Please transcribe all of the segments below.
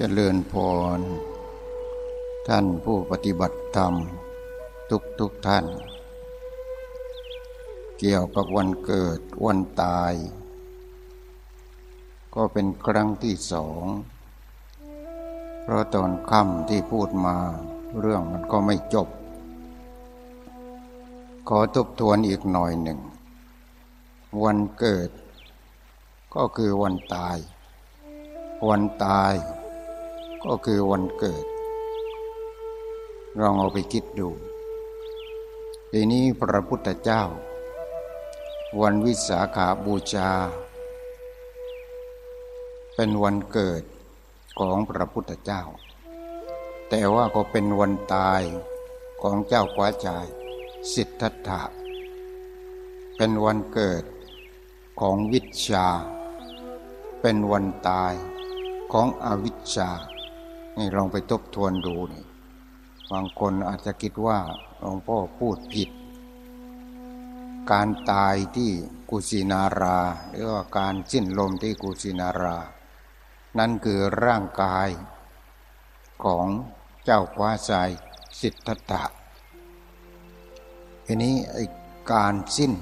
เจริญพร ท่านผู้ปฏิบัติธรรม ทุกทุกท่าน เกี่ยวกับวันเกิดวันตาย ก็เป็นครั้งที่สอง เพราะตอนค่ำที่พูดมาเรื่องมันก็ไม่จบ ขอทบทวนอีกหน่อยหนึ่ง วันเกิด ก็คือวันตาย วันตาย ก็คือวันเกิด ลองเอาไปคิดดูทีนี้พระพุทธเจ้า วันวิสาขาบูชา เป็นวันเกิดของพระพุทธเจ้า แต่ว่าก็เป็นวันตายของเจ้ากวาจาย สิทธัตถะ เป็นวันเกิดของวิชา เป็นวันตายของอวิชชา นี่ลองไปทบทวนดูนี่บางคนอาจจะคิดว่าหลวงพ่อพูดผิด การตายที่กุสินารา หรือว่าการสิ้นลมที่กุสินารา นั่นคือร่างกายของเจ้าคว้าสายสิทธัตถะทีนี้ไอ้การสิ้น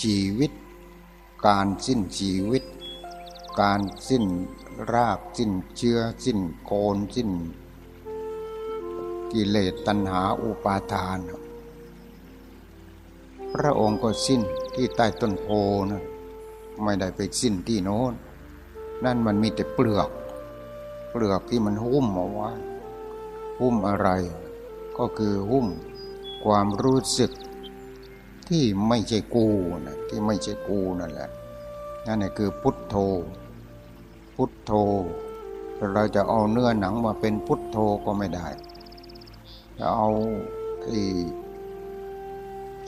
ชีวิต การสิ้นชีวิต การสิ้น รากสิ้นเชื้อสิ้นโคนสิ้น กิเลสตัณหาอุปาทาน พระองค์ก็สิ้นที่ใต้ต้นโพนะไม่ได้ไปสิ้นที่โน้น นั่นมันมีแต่เปลือก เปลือกที่มันหุ้มเอาไว้หุ้มอะไร ก็คือหุ้มความรู้สึกที่ไม่ใช่กูนะที่ไม่ใช่กูนั่นแหละนั่นแหละคือพุทโธ พุทโธเราจะเอาเนื้อหนังมาเป็นพุทโธก็ไม่ได้จะเอาที่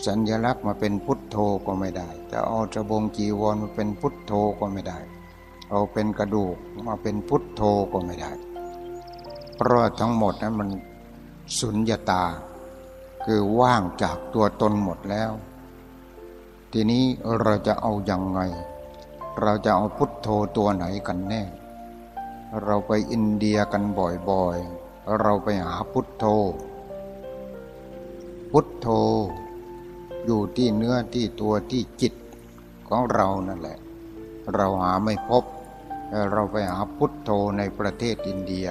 สัญลักษณ์มาเป็นพุทโธก็ไม่ได้จะเอาจะบงจีวรมาเป็นพุทโธก็ไม่ได้ เอาเป็นกระดูกมาเป็นพุทโธก็ไม่ได้ เพราะทั้งหมดนั้นมันสุญญตา คือว่างจากตัวตนหมดแล้ว ทีนี้เราจะเอาอยัางไง เราจะเอาพุทโธตัวไหนกันแน่ เราไปอินเดียกันบ่อยๆ เราไปหาพุทโธ พุทโธ อยู่ที่เนื้อที่ตัวที่จิตของเรานั่นแหละ เราหาไม่พบ เราไปหาพุทโธในประเทศอินเดีย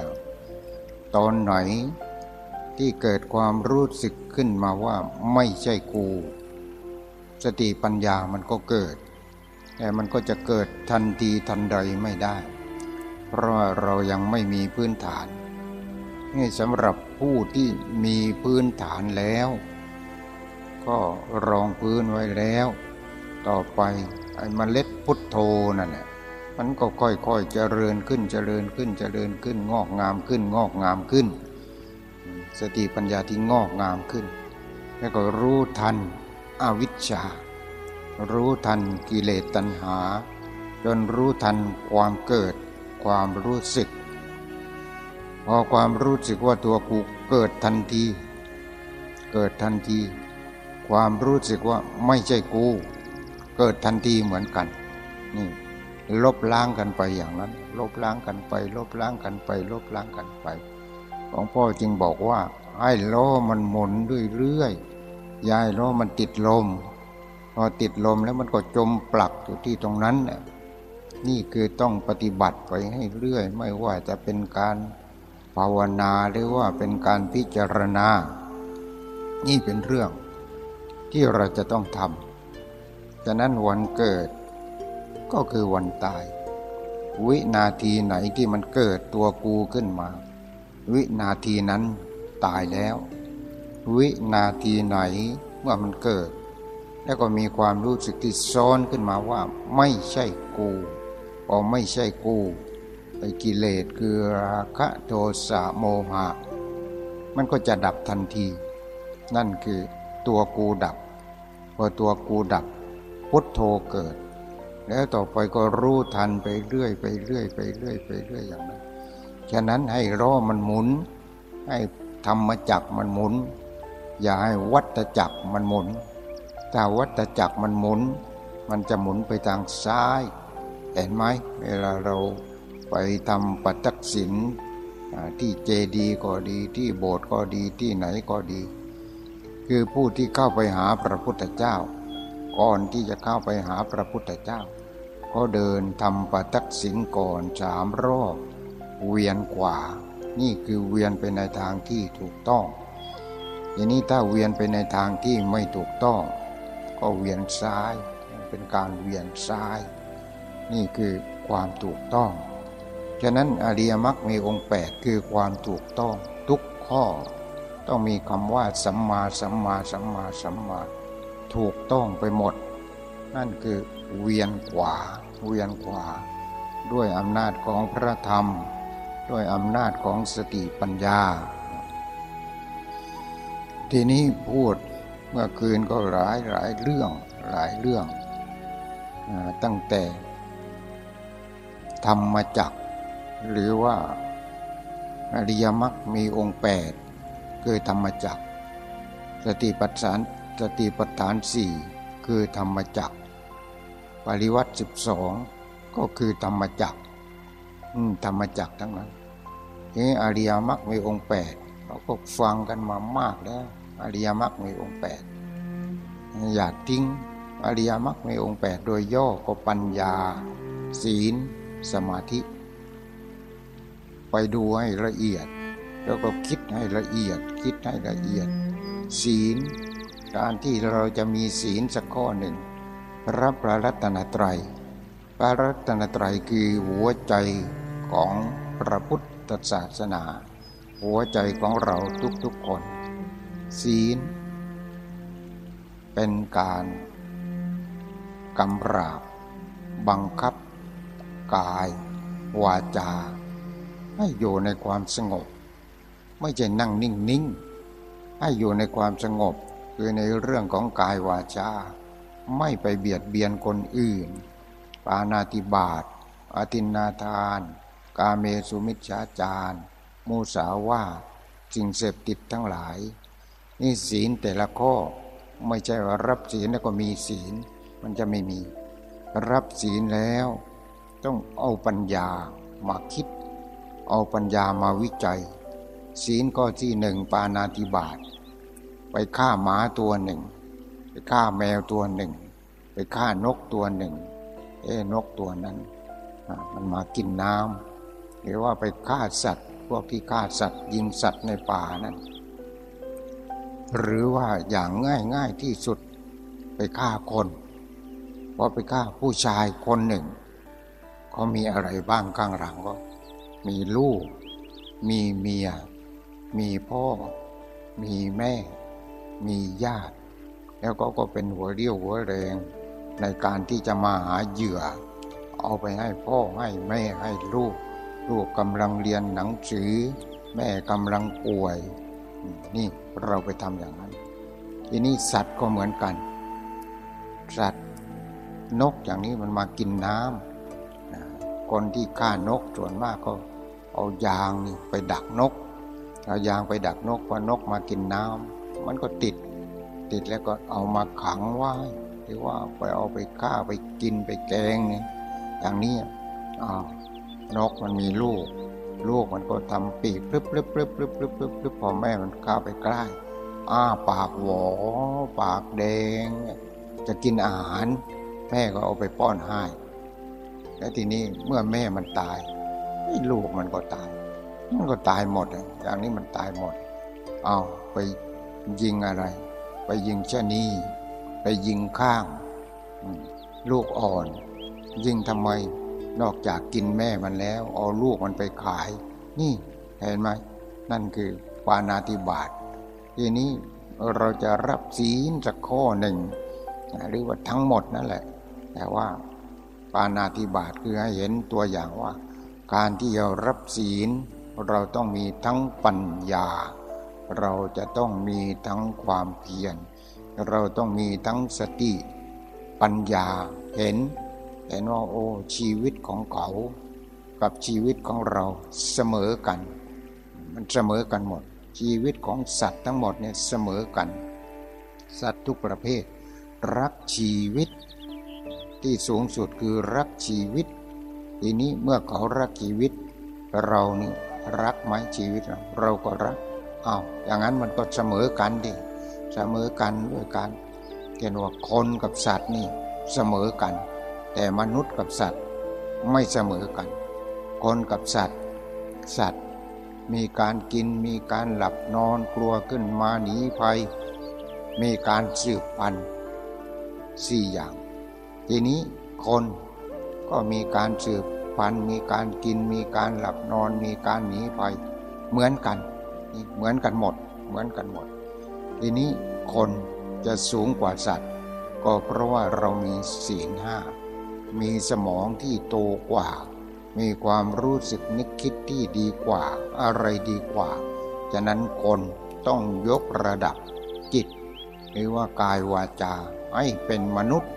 ตอนไหนที่เกิดความรู้สึกขึ้นมาว่าไม่ใช่กู สติปัญญามันก็เกิด แต่มันก็จะเกิดทันทีทันใดไม่ได้ เพราะเรายังไม่มีพื้นฐานนี่สำหรับผู้ที่มีพื้นฐานแล้ว ก็รองพื้นไว้แล้ว ต่อไปไอ้มเมล็ดพุทโธนั่นแหละมันก็ค่อยๆเจริญขึ้นเจริญขึ้นเจริญขึ้นงอกงามขึ้นงอกงามขึ้น สติปัญญาที่งอกงามขึ้น แล้วก็รู้ทันอวิชชา รู้ทันกิเลสตัณหา จนรู้ทันความเกิด ความรู้สึก พอความรู้สึกว่าตัวกูเกิดทันที เกิดทันที ความรู้สึกว่าไม่ใช่กู เกิดทันทีเหมือนกันนี่ลบล้างกันไปอย่างนั้น ลบล้างกันไป ลบล้างกันไป ลบล้างกันไปหลวงพ่อจึงบอกว่าให้ล้อมันหมุนเรื่อยๆยายล้อมันติดลม พอติดลมแล้วมันก็จมปลักอยู่ที่ตรงนั้น นี่คือต้องปฏิบัติไปให้เรื่อย ไม่ว่าจะเป็นการภาวนาหรือว่าเป็นการพิจารณา นี่เป็นเรื่องที่เราจะต้องทำฉะนั้นวันเกิดก็คือวันตาย วินาทีไหนที่มันเกิดตัวกูขึ้นมา วินาทีนั้นตายแล้ว วินาทีไหนเมื่อมันเกิด แล้วก็มีความรู้สึกที่ซ้อนขึ้นมาว่า ไม่ใช่กูพอไม่ใช่กูไอ้กิเลสคือราคะโทสะโมหะ มันก็จะดับทันที นั่นคือตัวกูดับพอตัวกูดับพุทโธเกิด แล้วต่อไปก็รู้ทันไปเรื่อยไปเรื่อยไปเรื่อยไปเรื่อยอย่างนั้นฉะนั้นให้รอมันหมุน ให้ธรรมจักมันหมุน อย่าให้วัฏจักมันหมุน ถ้าวัฏจักรมันหมุน มันจะหมุนไปทางซ้าย เห็นไหมเวลาเราไปทำปัจจักศินที่เจดีก็ดีที่โบสถ์ก็ดีที่ไหนก็ดี คือผู้ที่เข้าไปหาพระพุทธเจ้า ก่อนที่จะเข้าไปหาพระพุทธเจ้า ก็เดินทำปตักสิงก่อนสามรอบเวียนขวา นี่คือเวียนไปในทางที่ถูกต้องอย่างนี้ถ้าเวียนไปในทางที่ไม่ถูกต้อง ก็เวียนซ้ายเป็นการเวียนซ้าย นี่คือความถูกต้อง ฉะนั้นอริยมรรคมีองค์แปดคือความถูกต้องทุกข้อ ต้องมีคำว่าสัมมาสัมมาสัมมาสัมมาถูกต้องไปหมด นั่นคือเวียนขวาเวียนขวา ด้วยอำนาจของพระธรรม ด้วยอำนาจของสติปัญญา ทีนี้พูด มื่อคืนก็หลายหลายเรื่องหลายเรื่องตั้งแต่ธรรมจักหรือว่าอริยมรรคมีองค์แปดคือธรรมจักสติปัฏฐานสติปัฏฐานสี่คือธรรมจักปริวัติสิบสองก็คือธรรมจักธรรมจักทั้งนั้นนี่อริยมรรคมีองค์แปดเราก็ฟังกันมามากแล้ว อริยมรรคมีองค์แปดอย่าทิ้งอริยมรรคมีองค์แปดโดยย่อก็ปัญญา ศีล สมาธิ ไปดูให้ละเอียด แล้วก็คิดให้ละเอียด คิดให้ละเอียด ศีล การที่เราจะมีศีลสักข้อหนึ่ง รับพระรัตนตรัยพระรัตนตรัยคือหัวใจของพระพุทธศาสนา หัวใจของเราทุกๆคน ศีล เป็นการกำราบ บังคับ กาย วาจา ให้อยู่ในความสงบ ไม่ใช่นั่งนิ่งๆให้อยู่ในความสงบ คือในเรื่องของกายวาจา ไม่ไปเบียดเบียนคนอื่น ปานาติบาตอตินนาทาน กาเมสุมิชฌาจารมูสาวาสิ่งเสพติดทั้งหลาย นี่ศีลแต่ละข้อไม่ใช่ว่ารับศีลแล้วก็มีศีล มันจะไม่มี รับศีลแล้ว ต้องเอาปัญญามาคิด เอาปัญญามาวิจัย ศีลข้อที่หนึ่งปานาติบาตไปฆ่าหมาตัวหนึ่ง ไปฆ่าแมวตัวหนึ่ง ไปฆ่านกตัวหนึ่ง เอ้นกตัวนั้นมันมากินน้ำหรือว่าไปฆ่าสัตว์ พวกที่ฆ่าสัตว์ยิงสัตว์ในป่านั้น หรือว่าอย่างง่ายง่ายที่สุดไปฆ่าคนพอไปฆ่าผู้ชายคนหนึ่งเขามีอะไรบ้างข้างหลังก็ มีลูก มีเมีย มีพ่อ มีแม่ มีญาติ แล้วก็ก็เป็นหัวเรี่ยวหัวแรงในการที่จะมาหาเหยื่อ เอาไปให้พ่อให้แม่ให้ลูก ลูกกำลังเรียนหนังสือ แม่กำลังป่วย นี่เราไปทำอย่างนั้น ทีนี้สัตว์ก็เหมือนกัน สัตว์นกอย่างนี้มันมากินน้ำคนที่ฆ่านกส่วนมากก็เอายางนี่ไปดักนกเอายางไปดักนกพอนกมากินน้ำมันก็ติด ติดแล้วก็เอามาขังไว้หรือว่าไปเอาไปฆ่าไปกินไปแกงเนี่ยอย่างนี้อ้าวนกมันมีลูก ลูกมันก็ทำปีกปลึบปลึบปลึบปลึบปลึบปลึบปลึบพอแม่มันเข้าไปใกล้อ้าปากหวอปากแดง จะกินอาหาร แม่ก็เอาไปป้อนให้แล้วทีนี้เมื่อแม่มันตายลูกมันก็ตาย มันก็ตายหมดอย่างนี้มันตายหมด เอาไปยิงอะไร ไปยิงชะนีไปยิงข้าง ลูกอ่อน ยิงทำไม นอกจากกินแม่มันแล้ว เอาลูกมันไปขาย นี่เห็นไหมนั่นคือปานาติบาตทีนี้เราจะรับศีลสักข้อหนึ่ง หรือว่าทั้งหมดนั่นแหละ แต่ว่าปานาติบาตคือให้เห็นตัวอย่างว่า การที่เรารับศีล เราต้องมีทั้งปัญญา เราจะต้องมีทั้งความเพียรเราต้องมีทั้งสติ ปัญญาเห็น เห็นว่าโอ้ชีวิตของเขา กับชีวิตของเราเสมอกัน มันเสมอกันหมด ชีวิตของสัตว์ทั้งหมดเนี่ยเสมอกัน สัตว์ทุกประเภท รักชีวิต ที่สูงสุดคือรักชีวิต ทีนี้เมื่อเขารักชีวิต เรานี่รักไหมชีวิตเราเราก็รักอ้าวอย่างนั้นมันก็เสมอกันดิเสมอกันด้วยกันเห็นว่าคนกับสัตว์นี่เสมอกัน แต่มนุษย์กับสัตว์ไม่เสมอกัน คนกับสัตว์ สัตว์ มีการกินมีการหลับนอนกลัวขึ้นมาหนีภัย มีการสืบพันธุ์สี่อย่าง ทีนี้คนก็มีการสืบพันธุ์มีการกินมีการหลับนอน มีการหนีภัยเหมือนกัน เหมือนกันหมด เหมือนกันหมด ทีนี้คนจะสูงกว่าสัตว์ ก็เพราะว่าเรามีศีลห้า มีสมองที่โตกว่า มีความรู้สึกนึกคิดที่ดีกว่า อะไรดีกว่า ฉะนั้นคนต้องยกระดับจิต หรือว่ากายวาจาให้เป็นมนุษย์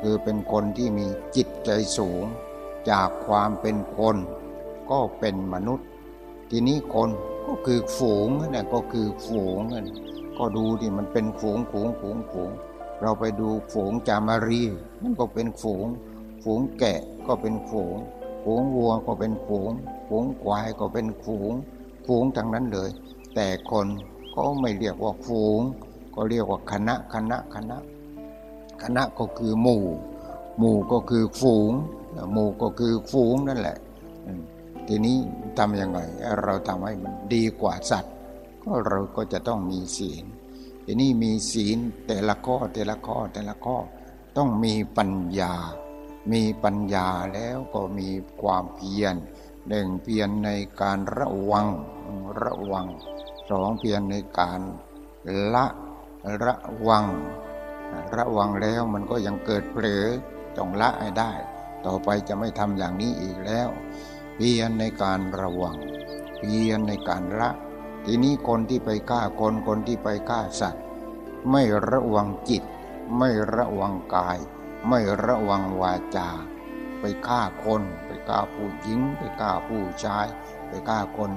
คือเป็นคนที่มีจิตใจสูง จากความเป็นคน ก็เป็นมนุษย์ ทีนี้คนก็คือฝูงนั่นก็คือฝูงนั่นก็ดูที่มันเป็นฝูงฝูงฝูงฝูง เราไปดูฝูงจามารี มันก็เป็นฝูง ฝูงแกะก็เป็นฝูง ฝูงวัวก็เป็นฝูง ฝูงควายก็เป็นฝูง ฝูงทั้งนั้นเลย แต่คนก็ไม่เรียกว่าฝูง ก็เรียกว่าคณะคณะคณะ คณะก็คือหมู่ หมู่ก็คือฝูง หมู่ก็คือฝูงนั่นแหละ ทีนี้ทำยังไงเราทำให้มันดีกว่าสัตว์ ก็เราก็จะต้องมีศีลทีนี้มีศีลแต่ละข้อแต่ละข้อแต่ละข้อต้องมีปัญญา มีปัญญาแล้วก็มีความเพียรหนึ่งเพียรในการระวังระวังสองเพียรในการละระวัง ระวังแล้วมันก็ยังเกิดเผลอต้องละให้ได้ ต่อไปจะไม่ทำอย่างนี้อีกแล้ว เพียรในการระวัง เพียรในการละ ทีนี้คนที่ไปฆ่าคนคนที่ไปฆ่าสัตว์ ไม่ระวังจิต ไม่ระวังกาย ไม่ระวังวาจา ไปฆ่าคน ไปฆ่าผู้หญิง ไปฆ่าผู้ชาย ไปฆ่าคน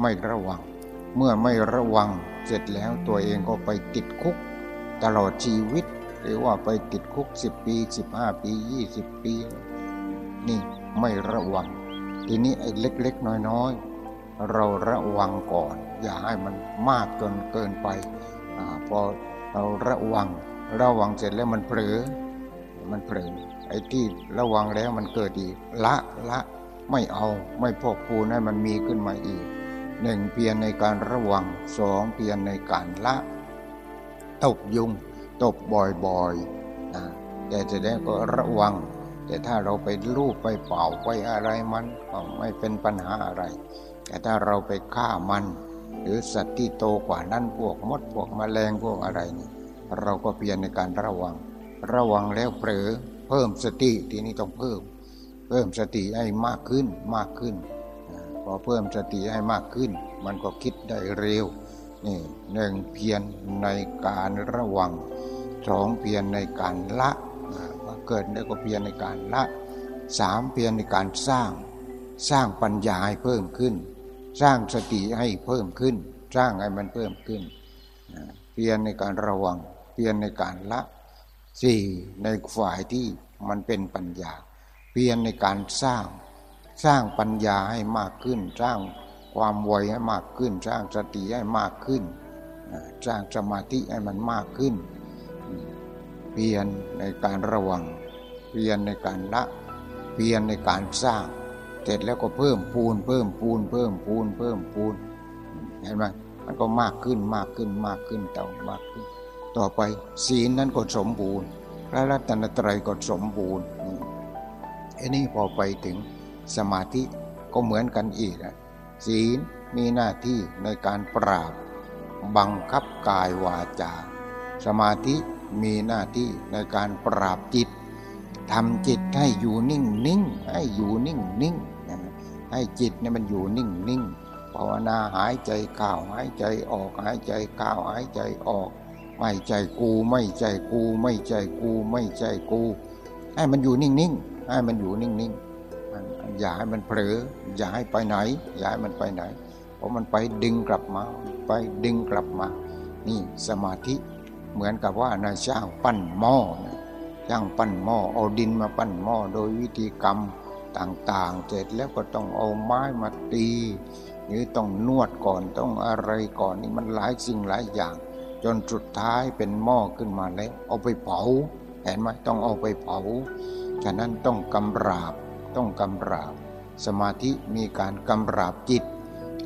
ไม่ระวัง เมื่อไม่ระวังเสร็จแล้วตัวเองก็ไปติดคุก ตลอดชีวิต หรือว่าไปติดคุกสิบปีสิบห้าปียี่สิบปี นี่ไม่ระวัง ทีนี้ไอ้เล็กๆ น้อยๆ เราระวังก่อน อย่าให้มันมากจนเกินไปอพอเราระวังระวังเสร็จแล้วมันเผลอ มันเผลอไอ้ที่ระวังแล้วมันเกิดอีก ละละไม่เอาไม่พอกพูนให้มันมีขึ้นมาอีกหนึ่งเพียรในการระวังสองเพียรในการละตบยุงตบบ่อยๆนะแต่จะได้ก็ระวัง แต่ถ้าเราไปลูบไปเป่าไปอะไรมันก็ไม่เป็นปัญหาอะไร แต่ถ้าเราไปฆ่ามัน หรือสัตว์ที่โตกว่านั้นพวกมดพวกมแมลงพวกอะไรนี่เราก็เพียรในการระวัง ระวังแล้วเผลอเพิ่มสติทีนี้ต้องเพิ่ม เพิ่มสติให้มากขึ้นมากขึ้น พอเพิ่มสติให้มากขึ้น มันก็คิดได้เร็วนี่หนึ่งเพียรในการระวังสองเพียรในการละเกิดแล้วก็เพียรในการละสามเพียรในการสร้าง สร้างปัญญาให้เพิ่มขึ้น สร้างสติให้เพิ่มขึ้น สร้างให้มันเพิ่มขึ้นเพียรในการระวังเพียรในการละ สี่ในฝ่ายที่มันเป็นปัญญา เพียรในการสร้าง สร้างปัญญาให้มากขึ้น สร้างความไวให้มากขึ้น สร้างสติให้มากขึ้น สร้างสมาธิให้มันมากขึ้น เพียรในการระวัง เพียรในการละเพียรในการสร้าง เสร็จแล้วก็เพิ่มปูน เพิ่มปูน เพิ่มปูน เพิ่มปูนเห็นไหมมันก็มากขึ้นมากขึ้นมากขึ้นเต่ามาก ต่อไปศีลนั้นก็สมบูรณ์ พระรัตนตรัยก็สมบูรณ์อันนี้พอไปถึงสมาธิก็เหมือนกันอีกนะศีลมีหน้าที่ในการปราบ บังคับกายวาจา สมาธิมีหน้าที่ในการปราบจิตทำจิตให้อยู่นิ่งนิ่งให้อยู่นิ่งนิ่งให้จิตเนี่ยมันอยู่นิ่งนิ่งภาวนาหายใจเข้าหายใจออกหายใจเข้าหายใจออก ไม่ใจกูไม่ใจกูไม่ใจกูไม่ใจกูให้มันอยู่นิ่งนิ่งให้มันอยู่นิ่งนิ่งอย่าให้มันเผลออย่าให้ไปไหน อย่าให้มันไปไหนเพราะมันไปดึงกลับมา ไปดึงกลับมา นี่สมาธิเหมือนกับว่านายช่างปั้นหม้อช่างปั้นหม้อเอาดินมาปั้นหม้อโดยวิธีกรรมต่างๆ เสร็จแล้วก็ต้องเอาไม้มาตี หรือต้องนวดก่อนต้องอะไรก่อนนี่มันหลายสิ่งหลายอย่าง จนสุดท้ายเป็นหม้อขึ้นมาแล้วเอาไปเผาเห็นไหมต้องเอาไปเผา ฉะนั้นต้องกำราบต้องกำราบ สมาธิมีการกำราบจิต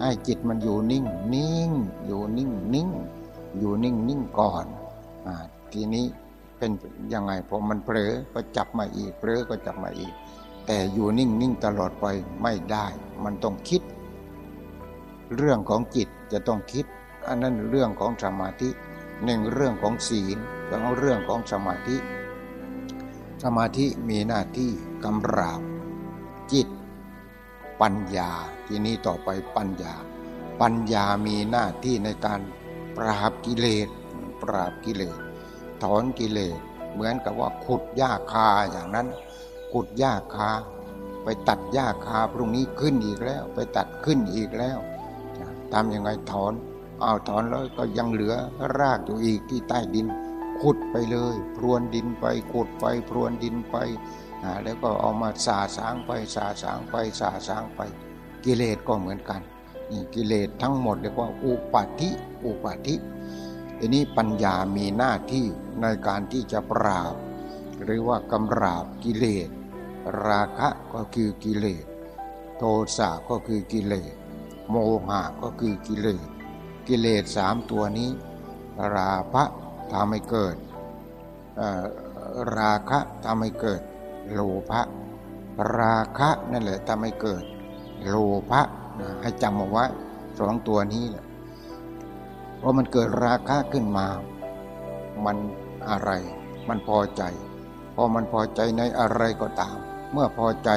ให้จิตมันอยู่นิ่งนิ่งอยู่นิ่งนิ่งอยู่นิ่งนิ่งก่อนอทีนี้เป็นยังไงพอมันเผลอก็จับมาอีกเผลอก็จับมาอีก แต่อยู่นิ่งนิ่งตลอดไปไม่ได้ มันต้องคิด เรื่องของจิตจะต้องคิด อันนั้นเรื่องของสมาธิหนึ่งเรื่องของศีลสองเรื่องของสมาธิ สมาธิมีหน้าที่กำราบ จิต ปัญญา ทีนี้ต่อไปปัญญา ปัญญามีหน้าที่ในการปราบกิเลส ปราบกิเลส ถอนกิเลส เหมือนกับว่าขุดหญ้าคาอย่างนั้น ขุดหญ้าคา ไปตัดหญ้าคาพรุ่งนี้ขึ้นอีกแล้ว ไปตัดขึ้นอีกแล้วทำยังไงถอน อาถอนแล้วก็ยังเหลือรากอยู่อีกที่ใต้ดิน ขุดไปเลย พรวนดินไปขุดไปพรวนดินไปแล้วก็เอามาสาสางไปสาสางไปสาสางไป กิเลสก็เหมือนกันนี่กิเลสทั้งหมดเรียกว่าอุปาทิอุปาทิทีนี้ปัญญามีหน้าที่ในการที่จะปราบ หรือว่ากำราบกิเลส ราคะก็คือกิเลส โทสะก็คือกิเลส โมหะก็คือกิเลส กิเลสสามตัวนี้ ราคะทำให้เกิด ราคะทำให้เกิด โลภะราคะนั่นแหละทำให้เกิด โลภะให้จำเอาไว้สองตัวนี้แหละพอมันเกิดราคะขึ้นมา มันอะไร มันพอใจ พอมันพอใจในอะไรก็ตาม เมื่อพอใจ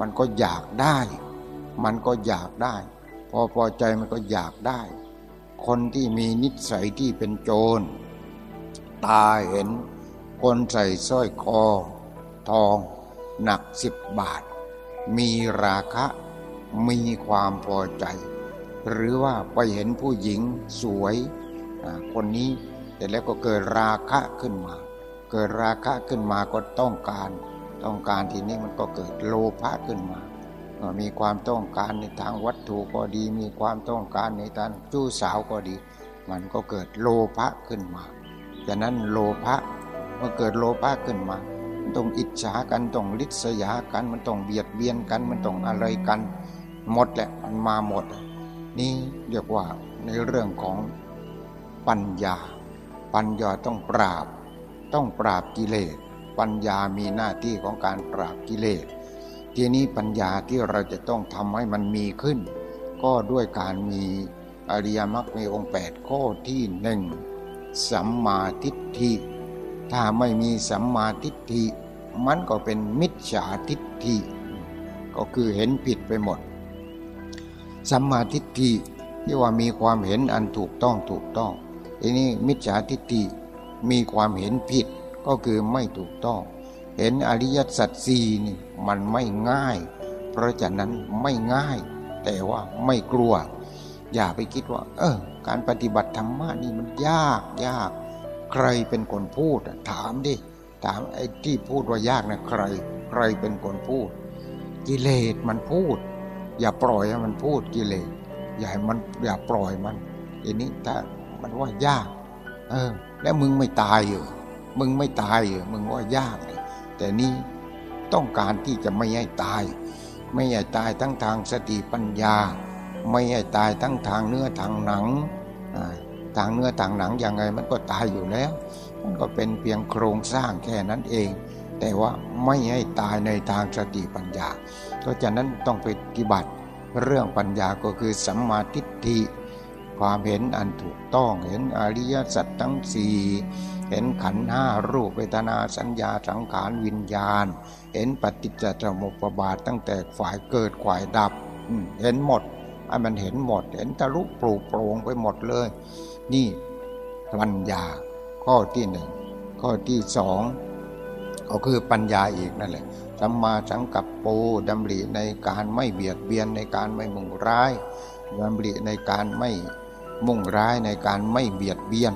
มันก็อยากได้ มันก็อยากได้ พอพอใจมันก็อยากได้ คนที่มีนิสัยที่เป็นโจร ตาเห็นคนใส่สร้อยคอ ทองหนักสิบบาท มีราคะมีความพอใจ หรือว่าไปเห็นผู้หญิงสวยคนนี้แต่แล้วก็เกิดราคะขึ้นมา เกิดราคะขึ้นมาก็ต้องการ ต้องการทีนี้มันก็เกิดโลภะขึ้นมา มีความต้องการในทางวัตถุก็ดี มีความต้องการในทางจู้สาวก็ดี มันก็เกิดโลภะขึ้นมาจากนั้นโลภะเมื่อเกิดโลภะขึ้นมาต้องอิจฉากันต้องลิษยากันมันต้องเบียดเบียนกันมันต้องอะไรกัน หมดแหละมันมาหมด นี่เรียกว่าในเรื่องของปัญญา ปัญญาต้องปราบ ต้องปราบกิเลสปัญญามีหน้าที่ของการปราบกิเลส ทีนี้ปัญญาที่เราจะต้องทำให้มันมีขึ้น ก็ด้วยการมีอริยมรรคมีองค์แปดข้อที่หนึ่งสัมมาทิฏฐิ ถ้าไม่มีสัมมาทิฏฐิ มันก็เป็นมิจฉาทิฏฐิ ก็คือเห็นผิดไปหมด สัมมาทิฏฐิที่ว่ามีความเห็นอันถูกต้องถูกต้องทีนี้มิจฉาทิฏฐิมีความเห็นผิดก็คือไม่ถูกต้อง เห็นอริยสัจสี่นี่มันไม่ง่าย เพราะฉะนั้นไม่ง่าย แต่ว่าไม่กลัว อย่าไปคิดว่า เออ การปฏิบัติธรรมะนี่มันยากยาก ใครเป็นคนพูดถามดิถามไอ้ที่พูดว่ายากนะใคร ใครเป็นคนพูด กิเลสมันพูด อย่าปล่อยให้มันพูดกิเลสอย่าให้มันอย่าปล่อยมันอันนี้ถ้ามันว่ายาก เออ แล้วมึงไม่ตายอยู่มึงไม่ตายอยู่มึงว่ายาก แต่นี่ต้องการที่จะไม่ให้ตาย ไม่ให้ตายทั้งทางสติปัญญา ไม่ให้ตายทั้งทางเนื้อทางหนังทางเนื้อทางหนังยังไงมันก็ตายอยู่แล้ว มันก็เป็นเพียงโครงสร้างแค่นั้นเอง แต่ว่าไม่ให้ตายในทางสติปัญญาเพราะฉะนั้นต้องปฏิบัติเรื่องปัญญาก็คือสัมมาทิฏฐิความเห็นอันถูกต้องเห็นอริยสัจทั้งสี่ เห็นขันห้ารูปเวทนาสัญญาสังขารวิญญาณ เห็นปฏิจจสมุปบาทตั้งแต่ฝ่ายเกิดฝ่ายดับเห็นหมดไอ้มันเห็นหมด เห็นทะลุปลูกโปร่งไปหมดเลย นี่ปัญญาข้อที่หนึ่งข้อที่สองก็คือปัญญาอีกนั่นแหละสัมมาสังกัปโปดำริในการไม่เบียดเบียนในการไม่มุ่งร้ายดำริในการไม่มุ่งร้ายในการไม่เบียดเบียน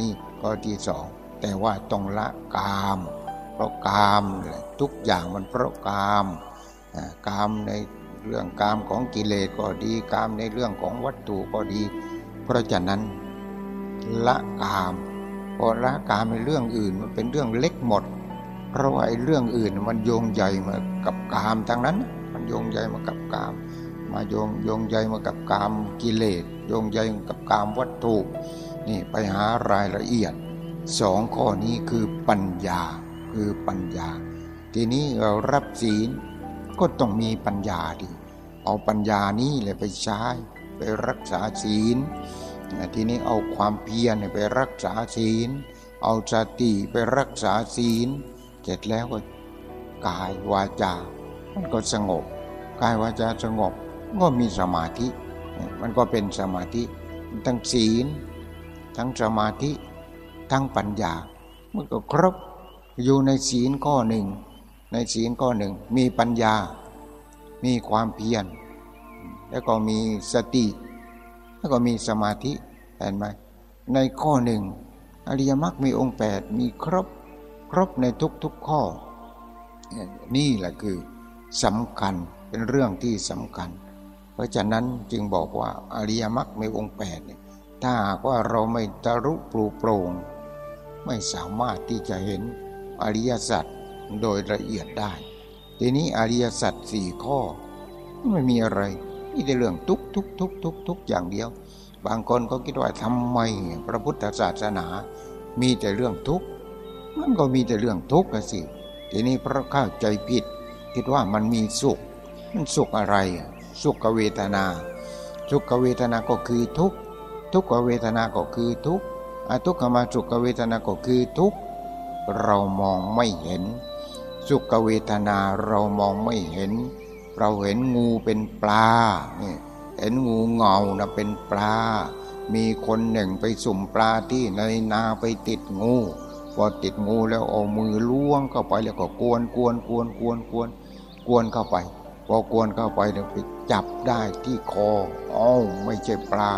นี่ก็ที่สองแต่ว่าต้องละกาม เพราะกามทุกอย่างมันเพราะกามกามในเรื่องกามของกิเลสก็ดีกามในเรื่องของวัตถุก็ดี เพราะฉะนั้นละกามพอละกามในเรื่องอื่นมันเป็นเรื่องเล็กหมด เพราะว่าไอ้เรื่องอื่นมันโยงใหญ่มากับกามทั้งนั้น มันโยงใหญ่มากับกาม มาโยงโยงใหญ่มากับกามกิเลสโยงใหญ่กับกามวัตถุ นี่ไปหารายละเอียดสองข้อนี้คือปัญญาคือปัญญา ทีนี้เรารับศีลก็ต้องมีปัญญาดิเอาปัญญานี้เลยไปใช้ ไปรักษาศีลทีนี้เอาความเพียรไปรักษาศีล เอาสติไปรักษาศีล เสร็จแล้วก็กายวาจา มันก็สงบ กายวาจาสงบก็มีสมาธิ มันก็เป็นสมาธิทั้งศีล ทั้งสมาธิ ทั้งปัญญา มันก็ครบอยู่ในศีลข้อหนึ่ง ในศีลข้อหนึ่ง มีปัญญา มีความเพียร แล้วก็มีสติ แล้วก็มีสมาธิเห็นไหมในข้อหนึ่งอริยมรรคมีองค์แปดมีครบครบในทุกๆข้อ นี่แหละคือสำคัญเป็นเรื่องที่สำคัญ เพราะฉะนั้นจึงบอกว่าอริยมรรคมีองค์แปด ถ้าหากว่าเราไม่ตรุปลูโปร่ง ไม่สามารถที่จะเห็นอริยสัจโดยละเอียดได้ ทีนี้อริยสัจสี่ข้อไม่มีอะไรนี่แต่เรื่องทุกทุกทุกทุกทุกอย่างเดียว บางคนก็คิดว่าทำไมพระพุทธศาสนา มีแต่เรื่องทุกมันก็มีแต่เรื่องทุกข์สิ ทีนี้พระเข้าใจผิด คิดว่ามันมีสุข มันสุขอะไร สุขเวทนา สุขเวทนาก็คือทุก ทุกขเวทนาก็คือทุกอทุกขมาสุขเวทนาก็คือทุกเรามองไม่เห็น สุขเวทนาเรามองไม่เห็น เราเห็นงูเป็นปลาเห็นงูเงานะเป็นปลา มีคนหนึ่งไปสุ่มปลาที่ในนาไปติดงูพอติดงูแล้วเอามือล้วงเข้าไปแล้วก็กวนกวนกวนกวนกวนกวนเข้าไป พอกวนเข้าไปเดี๋ยวไปจับได้ที่คออ้าวไม่ใช่ปลา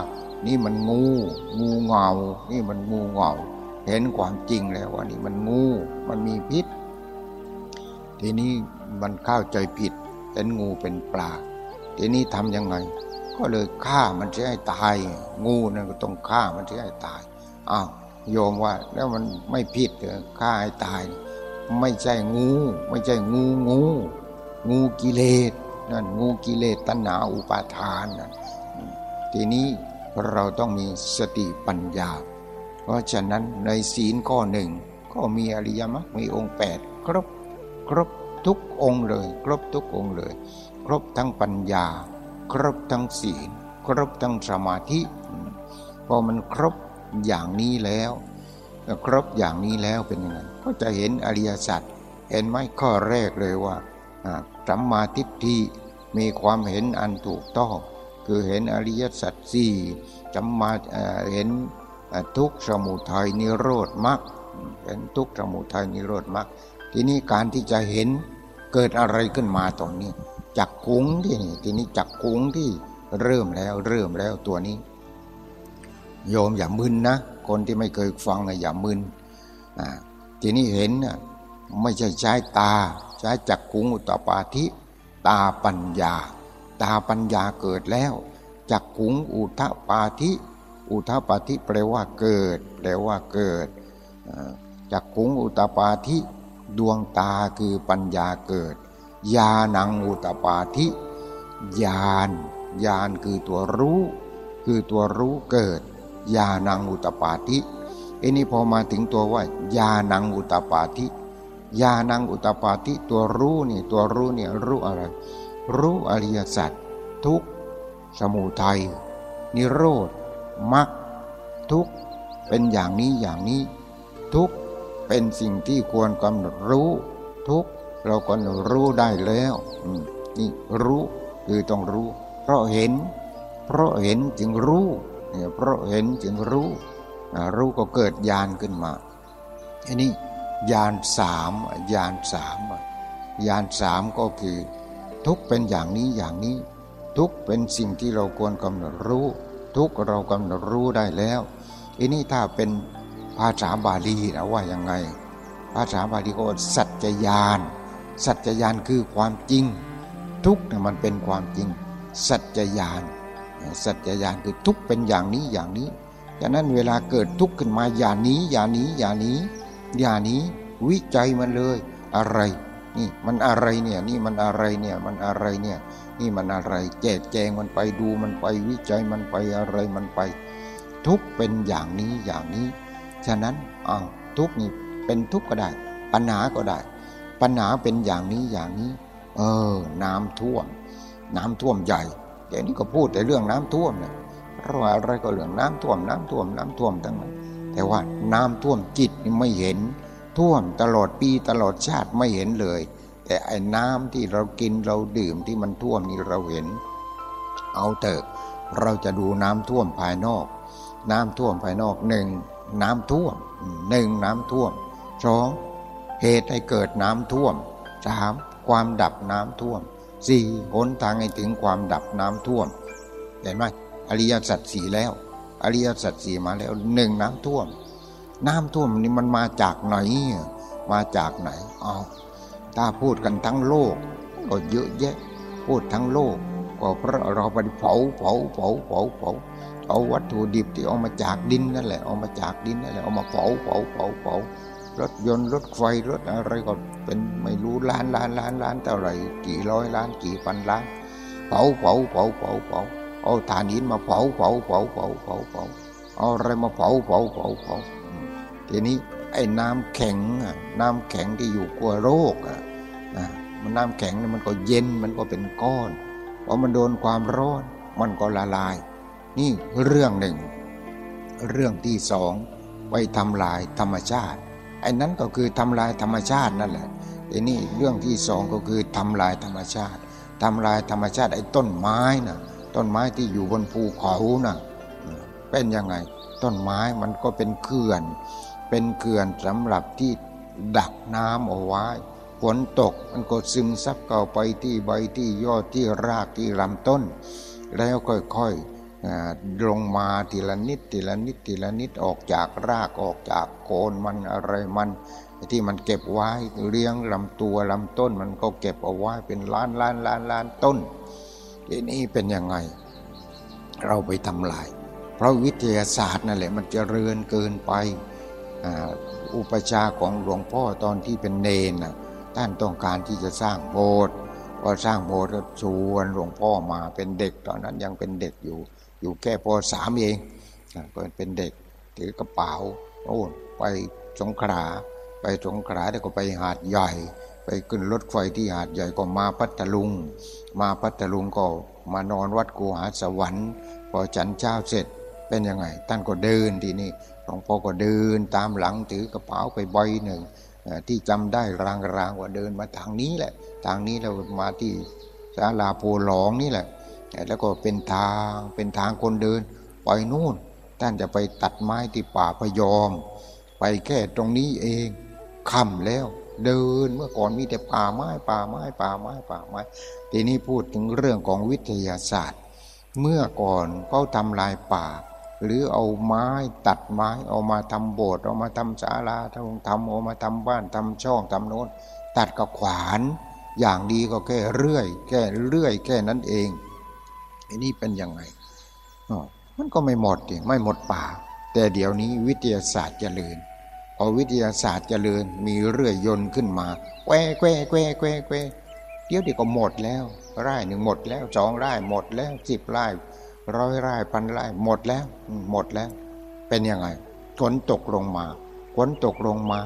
นี่มันงู งูเงา นี่มันงูเงา เห็นความจริงแล้วว่านี่มันงู มันมีพิษ ทีนี้มันเข้าใจผิดเห็นงูเป็นปลา ทีนี้ทำยังไง ก็เลยฆ่ามันจะให้ตาย งูนั่นก็ต้องฆ่ามันจะให้ตาย อ้าวโยมว่า แล้วมันไม่ผิดเหรอฆ่าให้ตาย ไม่ใช่งู ไม่ใช่งูงู งูกิเลสนั่นงูกิเลสตัณหาอุปาทานนั่นทีนี้ เราต้องมีสติปัญญา เพราะฉะนั้นในศีลข้อหนึ่งก็มีอริยมรรคมีองค์แปดครบครบทุกองค์เลย ครบทุกองค์เลย ครบทั้งปัญญา ครบทั้งศีล ครบทั้งสมาธิพอมันครบอย่างนี้แล้วครบอย่างนี้แล้วเป็นยังไงก็จะเห็นอริยสัจเห็นไหมข้อแรกเลยว่าสัมมาทิฏฐิมีความเห็นอันถูกต้อง คือเห็นอริยสัจสี่สัมมาเห็นทุกสมุทัยนิโรธมรรคเห็นทุกสมุทัยนิโรธมรรคทีนี้การที่จะเห็นเกิดอะไรขึ้นมาตอนนี้จักคุ้งที่นี่ทีนี้จักคุ้งที่เริ่มแล้วเริ่มแล้วตัวนี้ โยมอย่ามึนนะ คนที่ไม่เคยฟังอย่ามึนทีนี้เห็นไม่ใช่ใช้ตา ใช้จักคุ้งอุตปาธิตาปัญญา ตาปัญญาเกิดแล้วจักขุงอุทปาธิอุทปาธิแปลว่าเกิด แปลว่าเกิดจักขุงอุตปาธิดวงตาคือปัญญาเกิดญาณังอุตปาธิญาณญาณคือตัวรู้ คือตัวรู้เกิดญาณังอุตปาธิอันนี้พอมาถึงตัวว่าญาณังอุตปาธิญาณังอุตปาธิตัวรู้นี่ตัวรู้เนี่ยรู้อะไร รู้อริยสัจทุกสมุทัยนิโรธมรรคทุกเป็นอย่างนี้อย่างนี้ ทุกเป็นสิ่งที่ควรกำหนดรู้ ทุกเราก็รู้ได้แล้วนี่รู้คือต้องรู้ เพราะเห็น เพราะเห็นจึงรู้เนี่ยเพราะเห็นจึงรู้รู้ก็เกิดญาณขึ้นมาอันนี้ญาณสามญาณสามญาณสามก็คือ ทุกเป็นอย่างนี้อย่างนี้ ทุกเป็นสิ่งที่เราควรกำหนดรู้ ทุกเรากำหนดรู้ได้แล้วอันนี้ถ้าเป็นภาษาบาลีนะว่ายังไง ภาษาบาลีก็สัจจยาน สัจจยานคือความจริง ทุกเนี่ยมันเป็นความจริง สัจจญาณสัจจญาณคือทุกเป็นอย่างนี้อย่างนี้ฉะนั้นเวลาเกิดทุกข์ขึ้นมาอย่านี้อย่านี้อย่านี้ อย่านี้วิจัยมันเลย อะไร นี่มันอะไรเนี่ย นี่มันอะไรเนี่ย มันอะไรเนี่ย นี่มันอะไรแจกแจงมันไปดูมันไปวิจัยมันไปอะไรมันไป ทุกเป็นอย่างนี้อย่างนี้ ฉะนั้นอ้าวทุกนี่เป็นทุกก็ได้ ปัญหาก็ได้ ปัญหาเป็นอย่างนี้อย่างนี้ เออ น้ำท่วม น้ำท่วมใหญ่เดี๋ยวนี้ก็พูดแต่เรื่องน้ำท่วมเนี่ยเพราะอะไรก็เรื่องน้ำท่วมน้ำท่วมน้ำท่วมทั้งนั้นแต่ว่าน้ำท่วมจิตนี่ไม่เห็น ท่วมตลอดปีตลอดชาติไม่เห็นเลย แต่ไอ้น้ำที่เรากินเราดื่มที่มันท่วมนี่เราเห็น เอาเถอะเราจะดูน้ำท่วมภายนอก น้ำท่วมภายนอกหนึ่งน้ำท่วมหนึ่งน้ำท่วมสองเหตุให้เกิดน้ำท่วมสามความดับน้ำท่วมสี่หนทางให้ถึงความดับน้ำท่วมเห็นไหมอริยสัจสี่แล้ว อริยสัจสี่มาแล้วหนึ่งน้ำท่วม น้ำท่วมนี่มันมาจากไหน มาจากไหนอ๋อถ้าพูดกันทั้งโลก ก็เยอะแยะ พูดทั้งโลก ก็เพราะเราไปเผาเผาเผาเผาเผาเอาวัตถุดิบที่เอามาจากดินนั่นแหละเอามาจากดินนั่นแหละเอามาเผาเผาเผาเผารถยนต์รถไฟรถอะไรก็เป็นไม่รู้ล้านล้านล้านล้านเท่าไหร่กี่ร้อยล้านกี่พันล้านเผาเผาเผาเผาเผาเอาถ่านหินมาเผาเผาเผาเผาเผาเผาเอาอะไรมาเผาเผาเผาเผา ทีนี้ไอ้น้ำแข็งน้ำแข็งที่อยู่กลัวโรคอะมันน้ำแข็งมันก็เย็นมันก็เป็นก้อนพอมันโดนความร้อนมันก็ละลาย นี่เรื่องหนึ่ง เรื่องที่สองไปทำลายธรรมชาติไอ้นั้นก็คือทำลายธรรมชาตินั่นแหละทีนี้เรื่องที่สองก็คือทำลายธรรมชาติทำลายธรรมชาติไอ้ต้นไม้นะต้นไม้ที่อยู่บนภูเขานะ่ะเป็นยังไง ต้นไม้มันก็เป็นเขื่อน เป็นเขื่อนสำหรับที่ดักน้ำเอาไว้ฝนตกมันก็ซึมซับเข้าไปที่ใบที่ยอดที่รากที่ลำต้น แล้วค่อยๆลงมาทีละนิดทีละนิดทีละนิดออกจากรากออกจากโคนมันอะไรมัน ที่มันเก็บไว้เลี้ยงลำตัวลำต้น มันก็เก็บเอาไว้เป็นล้านล้านล้านล้านต้นทีนี้เป็นยังไง เราไปทำลาย เพราะวิทยาศาสตร์นั่นแหละมันจเจริญเกินไป อุปชาของหลวงพ่อตอนที่เป็นเนนท่านต้องการที่จะสร้างโบสถ์พอสร้างโบสถ์ก็ชวนหลวงพ่อมาเป็นเด็กตอนนั้นยังเป็นเด็กอยู่ อยู่แค่ปสามเองก็เป็นเด็กถือกระเป๋าโอ้ไปสงขลาไปสงขลาแล้วก็ไปหาดใหญ่ ไปขึ้นรถไฟที่หาดใหญ่ก็มาพัทลุง มาพัทลุงก็มานอนวัดกูหาสวรรค์ พอฉันเช้าเสร็จเป็นยังไงท่านก็เดินทีนี่ หลวงพ่อก็เดินตามหลังถือกระเป๋าไปใบหนึ่งที่จำได้รางๆว่าเดินมาทางนี้แหละ ทางนี้เรามาที่ศาลาโพหลองนี่แหละ แล้วก็เป็นทางเป็นทางคนเดินไปนู่นท่านจะไปตัดไม้ที่ป่าพยอม ไปแค่ตรงนี้เองค่ำแล้ว เดินเมื่อก่อนมีแต่ป่าไม้ป่าไม้ป่าไม้ป่าไม้ ทีนี้พูดถึงเรื่องของวิทยาศาสตร์ เมื่อก่อนเขาทำลายป่า หรือเอาไม้ตัดไม้เอามาทำโบสถ์เอามาทำศาลาทำทำเอามาทำบ้านทำช่องทำโน้นตัดกับขวาน อย่างดีก็แค่เรื่อย แค่เรื่อย แค่นั้นเองอันนี้เป็นยังไงมันก็ไม่หมดไม่หมดป่า แต่เดี๋ยวนี้วิทยาศาสตร์เจริญพอวิทยาศาสตร์เจริญมีเรื่อยยนต์ขึ้นมาแควแควแควแควแควเดี๋ยวเดี๋ยวก็หมดแล้วไร่หนึ่งหมดแล้วสองไร่หมดแล้วสิบไร่ ร้อยไร่พันไร่หมดแล้ว หมดแล้ว เป็นยังไงฝนตกลงมาฝนตกลงมา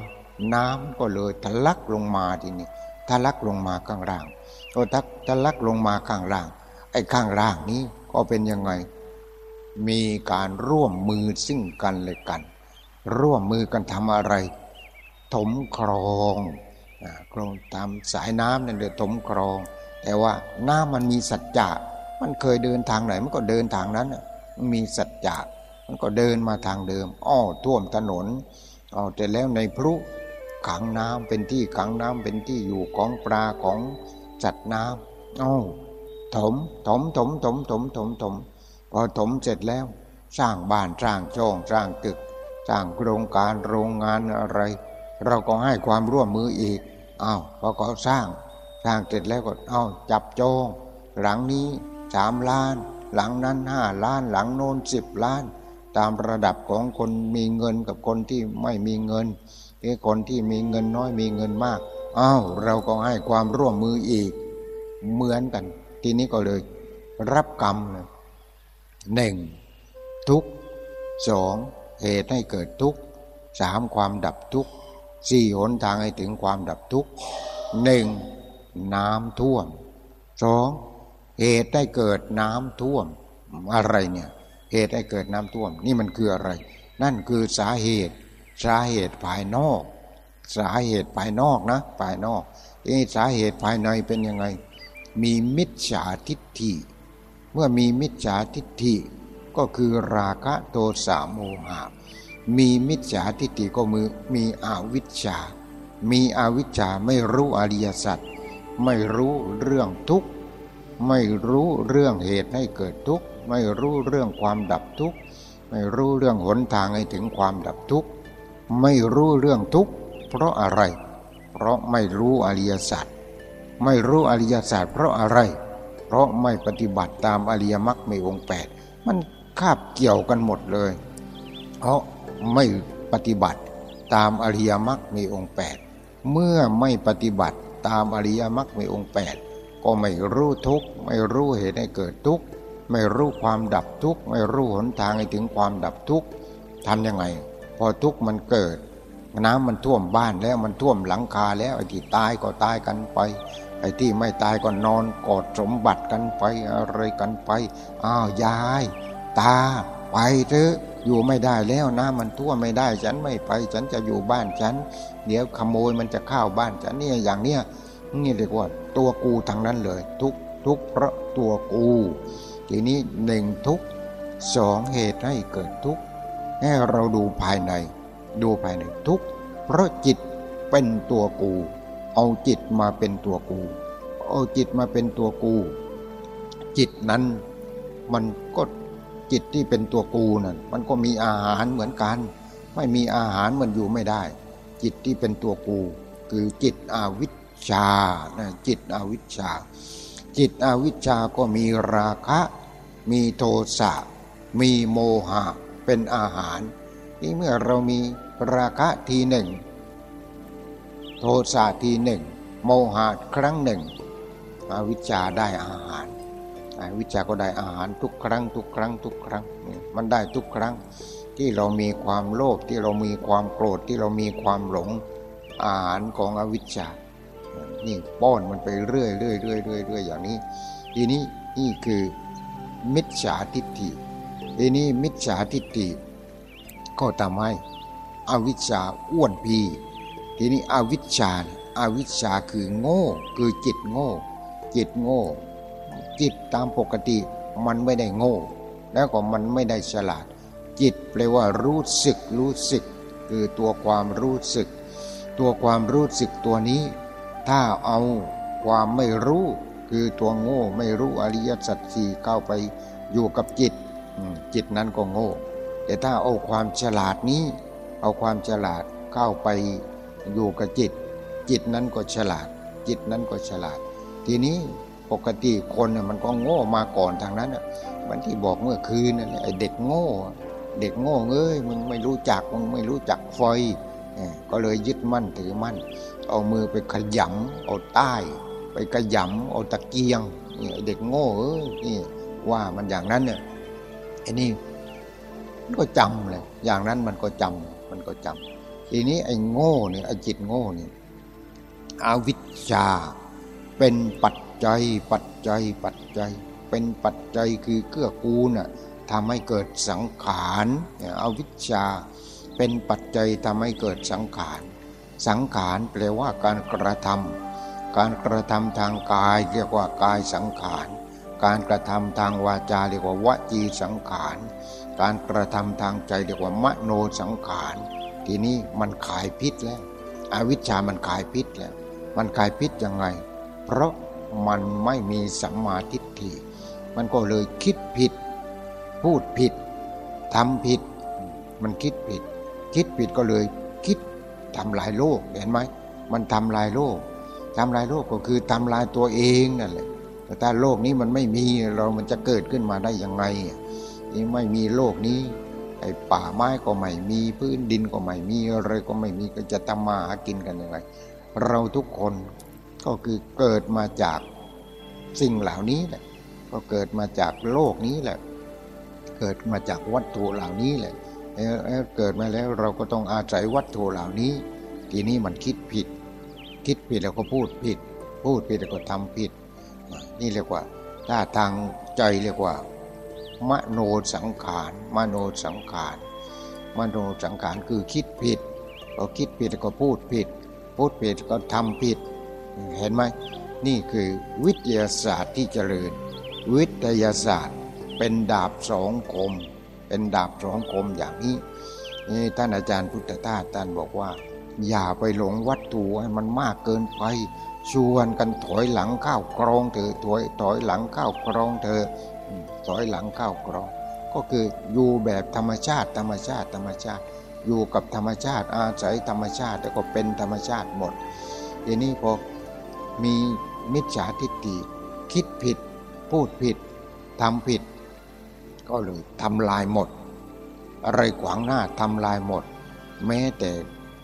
น้ำก็เลยทะลักลงมาทีนี้ทะลักลงมาข้างล่างโอ้ทักทะลักลงมาข้างล่าง ไอ้ข้างล่างนี้ก็เป็นยังไง มีการร่วมมือซึ่งกันเลยกัน ร่วมมือกันทำอะไร ถมครองครองตามสายน้ำนั่นเลยถมครอง แต่ว่าน้ำมันมีสัจจะ มันเคยเดินทางไหน มันก็เดินทางนั้นมันมีสัจจะมันก็เดินมาทางเดิม อ้อท่วมถนนอ๋อแต่แล้วในพรุขังน้ำเป็นที่ขังน้ำเป็นที่อยู่ของปลาของจัดน้ำอ้อถมถมถมถมถมถมถมพอถมเสร็จแล้ว สร้างบ้านสร้างช่องสร้างตึกสร้างโครงการโรงงานอะไร เราก็ให้ความร่วมมืออีกอ้าวพอเขาสร้าง สร้างเสร็จแล้วก็เอาจับจองหลังนี้ สามล้าน หลังนั้นห้าล้าน หลังโน้นสิบล้าน ตามระดับของคนมีเงินกับคนที่ไม่มีเงินไอ้คนที่มีเงินน้อยมีเงินมากอ้าวเราก็ให้ความร่วมมืออีก เหมือนกัน ทีนี้ก็เลย รับกรรมหนึ่งทุกสองเหตุให้เกิดทุกสามความดับทุกสี่หนทางให้ถึงความดับทุกหนึ่งน้ำท่วมสอง เหตุได้เกิดน้ำท่วมอะไรเนี่ย เหตุให้เกิดน้ำท่วม นี่มันคืออะไร นั่นคือสาเหตุ สาเหตุภายนอก สาเหตุภายนอกนะ ภายนอกนี่สาเหตุภายในเป็นยังไง มีมิจฉาทิฏฐิ เมื่อมีมิจฉาทิฏฐิ ก็คือราคะโทสะโมหะมีมิจฉาทิฏฐิก็มือมีอวิชชา มีอวิชชาไม่รู้อริยสัจไม่รู้เรื่องทุกข์ ไม่รู้เรื่องเหตุให้เกิดทุกข์ ไม่รู้เรื่องความดับทุกข์ ไม่รู้เรื่องหนทางให้ถึงความดับทุกข์ ไม่รู้เรื่องทุกข์ เพราะอะไร เพราะไม่รู้อริยสัจไม่รู้อริยสัจเพราะอะไร เพราะไม่ปฏิบัติตามอริยมรรคในองค์แปดมันคาบเกี่ยวกันหมดเลย เพราะไม่ปฏิบัติตามอริยมรรคมีองค์แปดเมื่อไม่ปฏิบัติตามอริยมรรคมีองค์แปด ก็ไม่รู้ทุกข์ไม่รู้เหตุให้เกิดทุกข์ไม่รู้ความดับทุกข์ไม่รู้หนทางให้ถึงความดับทุกข์ทำยังไง พอทุกข์มันเกิด น้ำมันท่วมบ้านแล้วมันท่วมหลังคาแล้วไอ้ที่ตายก็ตายกันไป ไอ้ที่ไม่ตายก็นอนกอดสมบัติกันไปอะไรกันไปอ้าวยาย ตา ไปเถอะอยู่ไม่ได้แล้วนะมันท่วมไม่ได้ฉันไม่ไป ฉันจะอยู่บ้านฉัน เดี๋ยวขโมยมันจะเข้าบ้านฉันเนี่ยอย่างเนี้ย นี่เรียกว่าตัวกูทางนั้นเลย ทุกทุกเพราะตัวกู ทีนี้หนึ่งทุกสองเหตุให้เกิดทุกให้เราดูภายใน ดูภายในทุกเพราะจิตเป็นตัวกู เอาจิตมาเป็นตัวกู เอาจิตมาเป็นตัวกู จิตนั้นมันก็จิตที่เป็นตัวกูนั่นมันก็มีอาหารเหมือนกัน ไม่มีอาหารมันอยู่ไม่ได้ จิตที่เป็นตัวกู คือจิตอาวิช ชานะจิตอวิชชา จิตอวิชชาก็มีราคะ มีโทสะ มีโมหะ เป็นอาหารนี่เมื่อเรามีราคะทีหนึ่ง โทสะทีหนึ่ง โมหะครั้งหนึ่ง อวิชชาได้อาหาร อวิชาก็ได้อาหารทุกครั้ง ทุกครั้ง ทุกครั้ง มันได้ทุกครั้งที่เรามีความโลภที่เรามีความโกรธที่เรามีความหลงอาหารของอวิชชา นี่ป้อนมันไปเรื่อยเรื่อยเรื่อยเรื่อยเรื่อยอย่างนี้ ทีนี้นี่คือมิจฉาทิฏฐิทีนี้มิจฉาทิฏฐิก็ทำให้อวิชชาอ้วนพีทีนี้อวิชชาอาวิชชาคือโง่ คือจิตโง่ จิตโง่ จิตตามปกติมันไม่ได้โง่ แล้วก็มันไม่ได้ฉลาด จิตแปลว่ารู้สึกรู้สึก คือตัวความรู้สึก ตัวความรู้สึกตัวนี้ ถ้าเอาความไม่รู้คือตัวโง่ไม่รู้อริยสัจสี่เข้าไปอยู่กับจิต จิตนั้นก็โง่ แต่ถ้าเอาความฉลาดนี้ เอาความฉลาดเข้าไปอยู่กับจิต จิตนั้นก็ฉลาด จิตนั้นก็ฉลาด ทีนี้ปกติคนมันก็โง่มาก่อนทางนั้นมันที่บอกเมื่อคืนนั่นไอ้เด็กโง่ เด็กโง่เอ้ยมึงไม่รู้จักมึงไม่รู้จักไฟก็เลยยึดมั่นถือมั่น เอามือไปขยำเอาใต้ ไปขยำเอาตะเกียงนี่เด็กโง่เอ้ยนี่ว่ามันอย่างนั้นเนี่ยไอ้นี่มันก็จำเลยอย่างนั้นมันก็จำมันก็จำทีนี้ไอ้โง่เนี่ยไอ้จิตโง่เนี่ยอวิชชา เป็นปัจจัยปัจจัยปัจจัย เป็นปัจจัยคือเกื้อกูลน่ะทำให้เกิดสังขารเอาวิชา เป็นปัจจัยทำให้เกิดสังขาร สังขารแปลว่าการกระทำการกระทำทางกายเรียกว่ากายสังขาร การกระทำทางวาจาเรียกว่าวจีสังขาร การกระทำทางใจเรียกว่ามโนสังขาร ทีนี้มันขายพิษแล้ว อวิชชามันขายพิษแล้ว มันขายพิษยังไง เพราะมันไม่มีสัมมาทิฏฐิ มันก็เลยคิดผิด พูดผิดทำผิด มันคิดผิด คิดผิดก็เลย ทำลายโลกเห็นไหมมันทำลายโลกทำลายโลกก็คือทำลายตัวเองนั่นแหละแต่ถ้าโลกนี้มันไม่มีเรามันจะเกิดขึ้นมาได้ยังไงนี่ไม่มีโลกนี้ ไอ้ป่าไม้ก็ไม่มีพื้นดินก็ไม่มีอะไรก็ไม่มีก็จะทำมาหากินกันยังไง เราทุกคนก็คือเกิดมาจากสิ่งเหล่านี้แหละ ก็เกิดมาจากโลกนี้แหละ เกิดมาจากวัตถุเหล่านี้แหละ เกิดมาแล้วเราก็ต้องอาศัยวัตถุเหล่านี้ ทีนี้มันคิดผิด คิดผิดแล้วก็พูดผิด พูดผิดแล้วก็ทำผิด นี่เรียกว่า ถ้าทางใจเรียกว่า มโนสังขารมโนสังขารมโนสังขารคือคิดผิดก็คิดผิดแล้วก็พูดผิด พูดผิดก็ทำผิด เห็นไหมนี่คือวิทยาศาสตร์ที่เจริญ วิทยาศาสตร์เป็นดาบสองคม เป็นดาบสองคมอย่างนี้นี่ท่านอาจารย์พุทธทาสท่านบอกว่า อย่าไปหลงวัตถุให้มันมากเกินไปชวนกันถอยหลังข้าวกรองเธอถอยถอยหลังข้าวกรองเธอถอยหลังข้าวกรอง ก็คืออยู่แบบธรรมชาติ ธรรมชาติธรรมชาติ อยู่กับธรรมชาติอาศัยธรรมชาติแล้วก็เป็นธรรมชาติหมดทีนี้พอมีมิจฉาทิฏฐิคิดผิด พูดผิดทำผิด ก็เลยทำลายหมด อะไรขวางหน้าทำลายหมด แม้แต่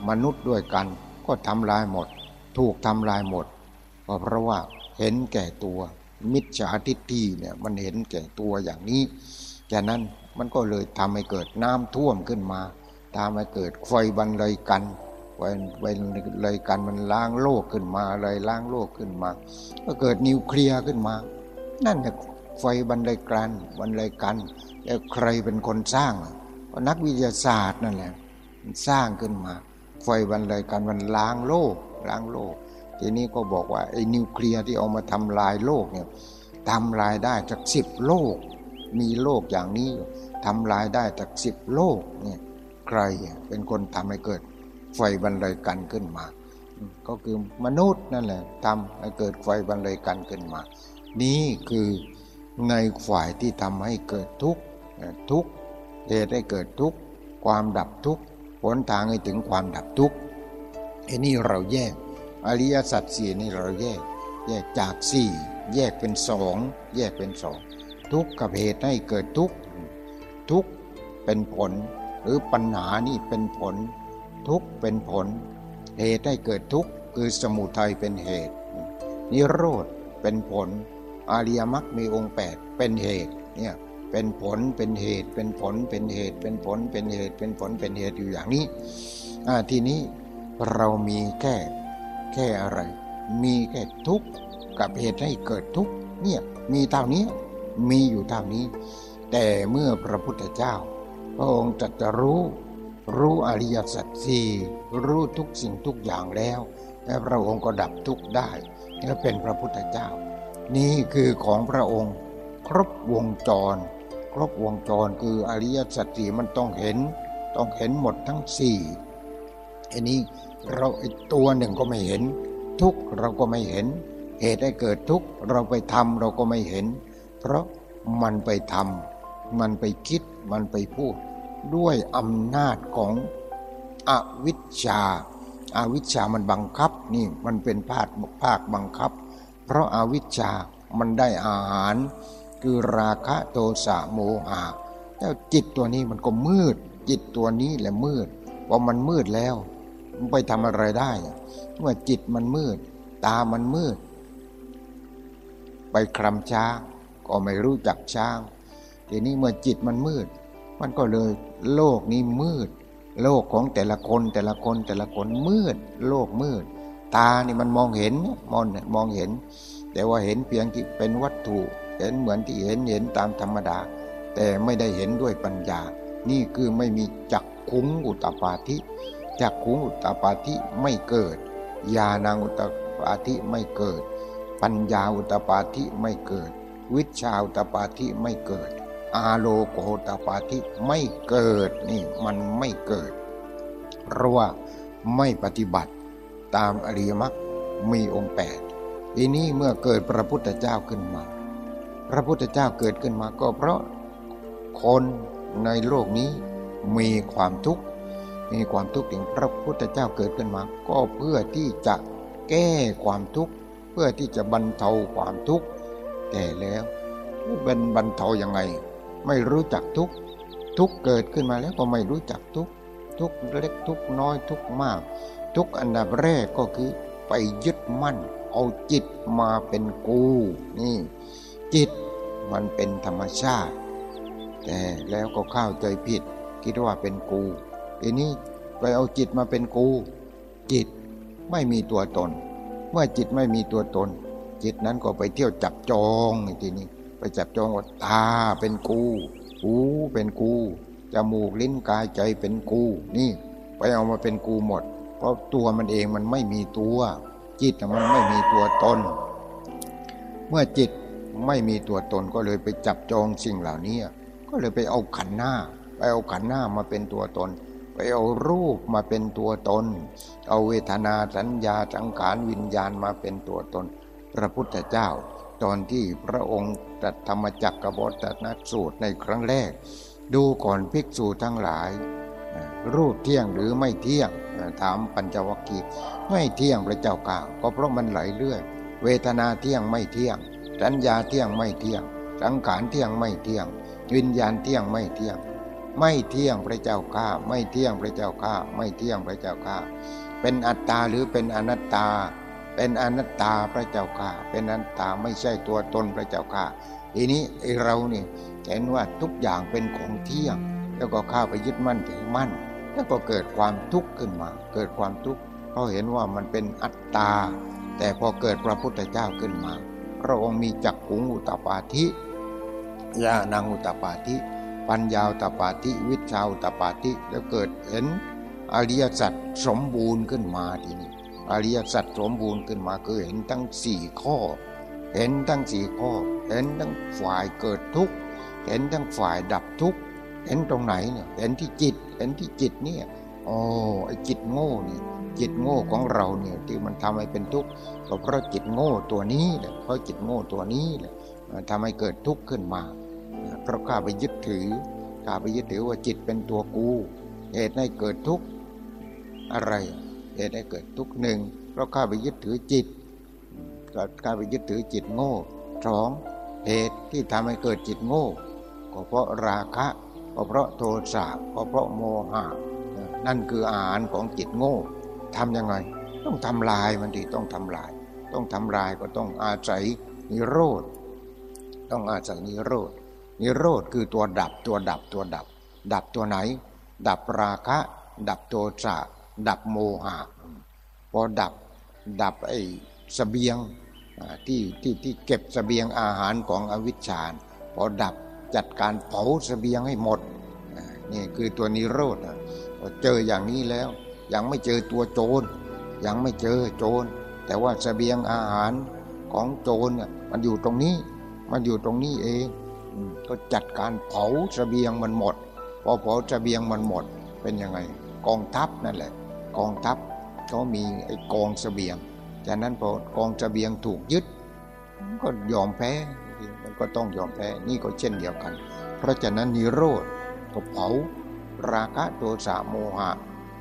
มนุษย์ด้วยกันก็ทำลายหมด ถูกทำลายหมดก็เพราะว่าเห็นแก่ตัว มิจฉาทิฏฐิเนี่ยมันเห็นแก่ตัวอย่างนี้จากนั้นมันก็เลยทำให้เกิดน้ำท่วมขึ้นมาทำให้เกิดไฟบันเลยกันไฟไฟเลยกันมันล้างโลกขึ้นมาเลยล้างโลกขึ้นมา ก็เกิดนิวเคลียร์ขึ้นมา นั่นแหละ ไฟบรรลัยกันบรรลัยกันแล้วใครเป็นคนสร้างก็นักวิทยาศาสตร์นั่นแหละสร้างขึ้นมา ไฟบรรลัยกันมันล้างโลกล้างโลก ทีนี้ก็บอกว่าไอ้นิวเคลียร์ที่เอามาทำลายโลกเนี่ยทำลายได้จากสิบโลก มีโลกอย่างนี้ทำลายได้จากสิบโลกเนี่ยใครเป็นคนทำให้เกิดไฟบรรลัยกันขึ้นมา ก็คือมนุษย์นั่นแหละทำให้เกิดไฟบรรลัยกันขึ้นมา นี่คือ ในฝ่ายที่ทำให้เกิดทุกข์ทุกข์เหตุให้เกิดทุกข์ความดับทุกข์ผลทางให้ถึงความดับทุกข์ไอ้นี่เราแยก อริยสัจสี่นี่เราแยก แยกจากสี่แยกเป็นสองแยกเป็นสองทุกข์กับเหตุให้เกิดทุกข์ทุกข์เป็นผล หรือปัญหานี่เป็นผล ทุกข์เป็นผล เหตุให้เกิดทุกข์คือสมุทัยเป็นเหตุ นิโรธเป็นผล อาริยมรรคมีองค์แปดเป็นเหตุเนี่ยเป็นผลเป็นเหตุ เป็นผลเป็นเหตุ เป็นผลเป็นเหตุ เป็นผลเป็นเหตุอยู่อย่างนี้ทีนี้เรามีแค่แค่อะไร มีแค่ทุกข์กับเหตุให้เกิดทุกข์เนี่ยมีเท่านี้มีอยู่เท่านี้ แต่เมื่อพระพุทธเจ้า พระองค์จัจะรู้รู้อริยสัจสี่รู้ทุกสิ่งทุกอย่างแล้ว และพระองค์ก็ดับทุกข์ได้และเป็นพระพุทธเจ้า นี่คือของพระองค์ ครบวงจร ครบวงจรคืออริยสัจสี่มันต้องเห็น ต้องเห็นหมดทั้งสี่อันนี้เราตัวหนึ่งก็ไม่เห็น ทุกเราก็ไม่เห็น เหตุให้เกิดทุกเราไปทำเราก็ไม่เห็น เพราะมันไปทำมันไปคิดมันไปพูด ด้วยอำนาจของอวิชชาอาวิชชามันบังคับนี่มันเป็นภาคภาคบังคับ เพราะอาวิชชามันได้อาหาร คือราคะโทสะโมหะแล้วจิตตัวนี้มันก็มืด จิตตัวนี้แหละมืดพอมันมืดแล้วมันไปทำอะไรได้ เมื่อจิตมันมืด ตามันมืด ไปคลำช้างก็ไม่รู้จักช้าง ทีนี้เมื่อจิตมันมืด มันก็เลยโลกนี้มืด โลกของแต่ละคนแต่ละคนแต่ละคนมืด โลกมืด ตานี่มันมองเห็นมองมองเห็น แต่ว่าเห็นเพียงที่เป็นวัตถุเห็นเหมือนที่เห็นเห็นตามธรรมดา แต่ไม่ได้เห็นด้วยปัญญา นี่คือไม่มีจักขุงอุตปาธิจักขุงอุตปาธิไม่เกิดญาณังอุตปาธิไม่เกิด ปัญญาอุตปาธิไม่เกิด วิชาอุตปาธิไม่เกิด อาโลโกตปาธิไม่เกิดนี่มันไม่เกิดเพราะว่าไม่ปฏิบัติ ตามอริยมรรคมีองค์แปดทีนี้เมื่อเกิดพระพุทธเจ้าขึ้นมา พระพุทธเจ้าเกิดขึ้นมาก็เพราะคนในโลกนี้มีความทุกข์มีความทุกข์ถึงพระพุทธเจ้าเกิดขึ้นมา ก็เพื่อที่จะแก้ความทุกข์เพื่อที่จะบรรเทาความทุกข์แต่แล้วเป็นบรรเทายังไง ไม่รู้จักทุกข์ทุกเกิดขึ้นมาแล้วก็ไม่รู้จักทุกข์ทุกเล็กทุกน้อยทุกมาก ทุกอันดับแรกก็คือไปยึดมั่น เอาจิตมาเป็นกู นี่ จิตมันเป็นธรรมชาติ แต่แล้วก็เข้าใจผิด คิดว่าเป็นกูทีนี้ไปเอาจิตมาเป็นกู จิตไม่มีตัวตน เมื่อจิตไม่มีตัวตน จิตนั้นก็ไปเที่ยวจับจองทีนี้ไปจับจองว่าตาเป็นกูหูเป็นกูจมูกลิ้นกายใจเป็นกู นี่ ไปเอามาเป็นกูหมด ราะตัวมันเองมันไม่มีตัว จิตมันไม่มีตัวตน เมื่อจิตไม่มีตัวตนก็เลยไปจับจองสิ่งเหล่านี้ ก็เลยไปเอาขันหน้า ไปเอาขันหน้ามาเป็นตัวตน ไปเอารูปมาเป็นตัวตน เอาเวทนาสัญญาสังขารวิญญาณมาเป็นตัวตน พระพุทธเจ้า ตอนที่พระองค์ตรัสธรรมจักรบตนักสูตรในครั้งแรก ดูก่อนภิกษุทั้งหลาย รูปเที่ยงหรือไม่เที่ยง ถามปัญจวัคคีย์ไม่เที่ยงพระเจ้าก่าก็เพราะมันไหลเรื่อย เวทนาเที่ยงไม่เที่ยง สัญญาเที่ยงไม่เที่ยง สังขารเที่ยงไม่เที่ยง วิญญาณเที่ยงไม่เที่ยง ไม่เที่ยงพระเจ้าข้าไม่เที่ยงพระเจ้าข้าไม่เที่ยงพระเจ้าข้าเป็นอัตตาหรือเป็นอนัตตา เป็นอนัตตาพระเจ้าข้าเป็นอนัตตาไม่ใช่ตัวตนพระเจ้าข้าทีนี้ไอเราเนี่ยเห็นว่าทุกอย่างเป็นของเที่ยง แล้วก็ข้าไปยึดมั่นถือมั่น แล้วก็เกิดความทุกข์ขึ้นมา เกิดความทุกข์เพราะเห็นว่ามันเป็นอัตตา แต่พอเกิดพระพุทธเจ้าขึ้นมา พระองค์มีจักขุงอุตปาธิญาณังอุตปาธิ ปัญญาอุตปาธิ วิชาอุตปาธิ แล้วเกิดเห็นอริยสัจสมบูรณ์ขึ้นมาทีนี้อริยสัจสมบูรณ์ขึ้นมาคือเห็นทั้งสี่ข้อ เห็นทั้งสี่ข้อ เห็นทั้งฝ่ายเกิดทุกข์ เห็นทั้งฝ่ายดับทุกข์ เห็นตรงไหนเนี่ยเห็นที่จิต เห็นที่จิตเนี่ยโอ้ไอ้จิตโง่นี่จิตโง่ของเราเนี่ยที่มันทำให้เป็นทุกข์ก็เพราะจิตโง่ตัวนี้แหละเพราะจิตโง่ตัวนี้แหละทำให้เกิดทุกข์ขึ้นมา เพราะข้าไปยึดถือข้าไปยึดถือว่าจิตเป็นตัวกู เหตุให้เกิดทุกข์อะไร เหตุให้เกิดทุกข์หนึ่งเพราะข้าไปยึดถือจิตข้าไปยึดถือจิตโง่สองเหตุที่ทำให้เกิดจิตโง่ ก็เพราะราคะ ก็เพราะโทสะก็เพราะโมหะนั่นคืออาหารของจิตโง่ทำยังไง ต้องทำลายมันดีต้องทำลาย ต้องทำลายก็ต้องอาศัยนิโรธต้องอาศัยนิโรธนิโรธคือตัวดับตัวดับตัวดับ ดับตัวไหน ดับราคะ ดับโทสะดับโมหะพอดับดับไอ้สเบียงที่ที่ที่เก็บสเบียงอาหารของอวิชชาพอดับ จัดการเผาสเบียงให้หมดนี่คือตัวนิโรธพอเจออย่างนี้แล้ว ยังไม่เจอตัวโจร ยังไม่เจอโจร แต่ว่าสเสบียงอาหารของโจรเนี่ยมันอยู่ตรงนี้ มันอยู่ตรงนี้เองก็จัดการเผาสเสบียงมันหมด พอเผาสเสบียงมันหมดเป็นยังไง กองทัพนั่นแหละ กองทัพเขามีไอ้กองสเสบียงจากนั้นพอกองสเสบียงถูกยึด ก็ยอมแพ้ ก็ต้องยอมแพ้นี่ก็เช่นเดียวกัน เพราะฉะนั้นนิโรธก็เผาราคะโทสะโมหะ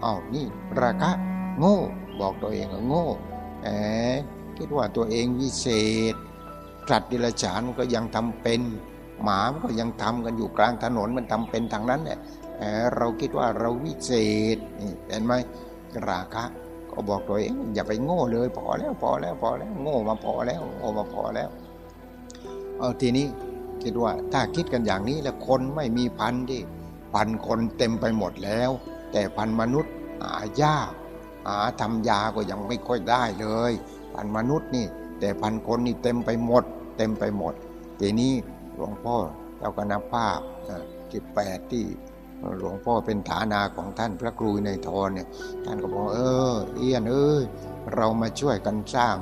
เอ้านี่ราคะโง่ บอกตัวเองว่าโง่แหมคิดว่าตัวเองวิเศษสัตว์ดิลฉานก็ยังทำเป็น หมาก็ยังทำกันอยู่กลางถนนมันทำเป็นทางนั้นแหละเราคิดว่าเราวิเศษนี่เห็นไหมราคะก็บอกตัวเองอย่าไปโง่เลยพอแล้วพอแล้วพอแล้วโง่มาพอแล้วโง่มาพอแล้ว เอาทีนี้คิดว่าถ้าคิดกันอย่างนี้แล้วคนไม่มีพันที่พันคนเต็มไปหมดแล้ว แต่พันมนุษย์หายากหาทำยาก็ยังไม่ค่อยได้เลย พันมนุษย์นี่ แต่พันคนนี่เต็มไปหมด เต็มไปหมด ทีนี้หลวงพ่อเจ้าคณะภาพที่แปดที่หลวงพ่อเป็นฐานาของท่านพระครูในทรเนี่ยท่านก็บอกเออ เอียนเอ้ยเรามาช่วยกันสร้าง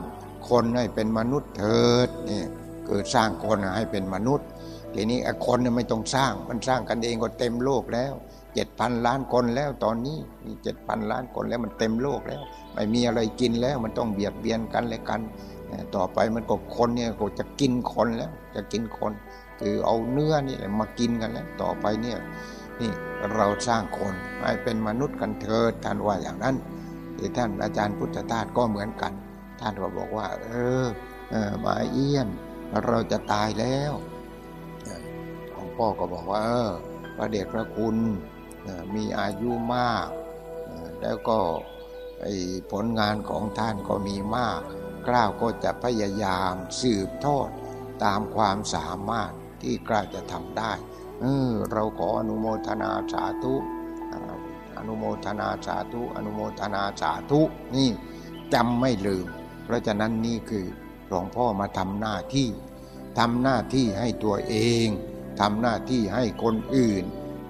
คนให้เป็นมนุษย์เถิดเนี่ย เกิดสร้างคนให้เป็นมนุษย์ ทีนี้คนเนี่ยไม่ต้องสร้าง มันสร้างกันเองก็เต็มโลกแล้วเจ็ดพันล้านคนแล้วตอนนี้มีเจ็ดพันล้านคนแล้วมันเต็มโลกแล้ว ไม่มีอะไรกินแล้วมันต้องเบียดเบียนกันเลยกัน ต่อไปมันก็คนเนี่ยก็จะกินคนแล้ว จะกินคน คือเอาเนื้อนี่แหละมากินกันแล้ว ต่อไปเนี่ยนี่เราสร้างคนให้เป็นมนุษย์กันเถิดท่านว่าอย่างนั้นที่ท่านอาจารย์พุทธทาสก็เหมือนกันทท่านก็บอกว่า เออเออมาเอี้ยน เราจะตายแล้วหลวงพ่อก็บอกว่า เออ พระเดชพระคุณมีอายุมาก แล้วก็ผลงานของท่านก็มีมากกล้าวก็จะพยายามสืบทอดตามความสามารถที่กล้าจะทำได้ เออ เราขออนุโมทนาสาธุ อนุโมทนาสาธุ อนุโมทนาสาธุ นี่จำไม่ลืม เพราะฉะนั้นนี่คือ หลวงพ่อมาทำหน้าที่ทำหน้าที่ให้ตัวเองทำหน้าที่ให้คนอื่น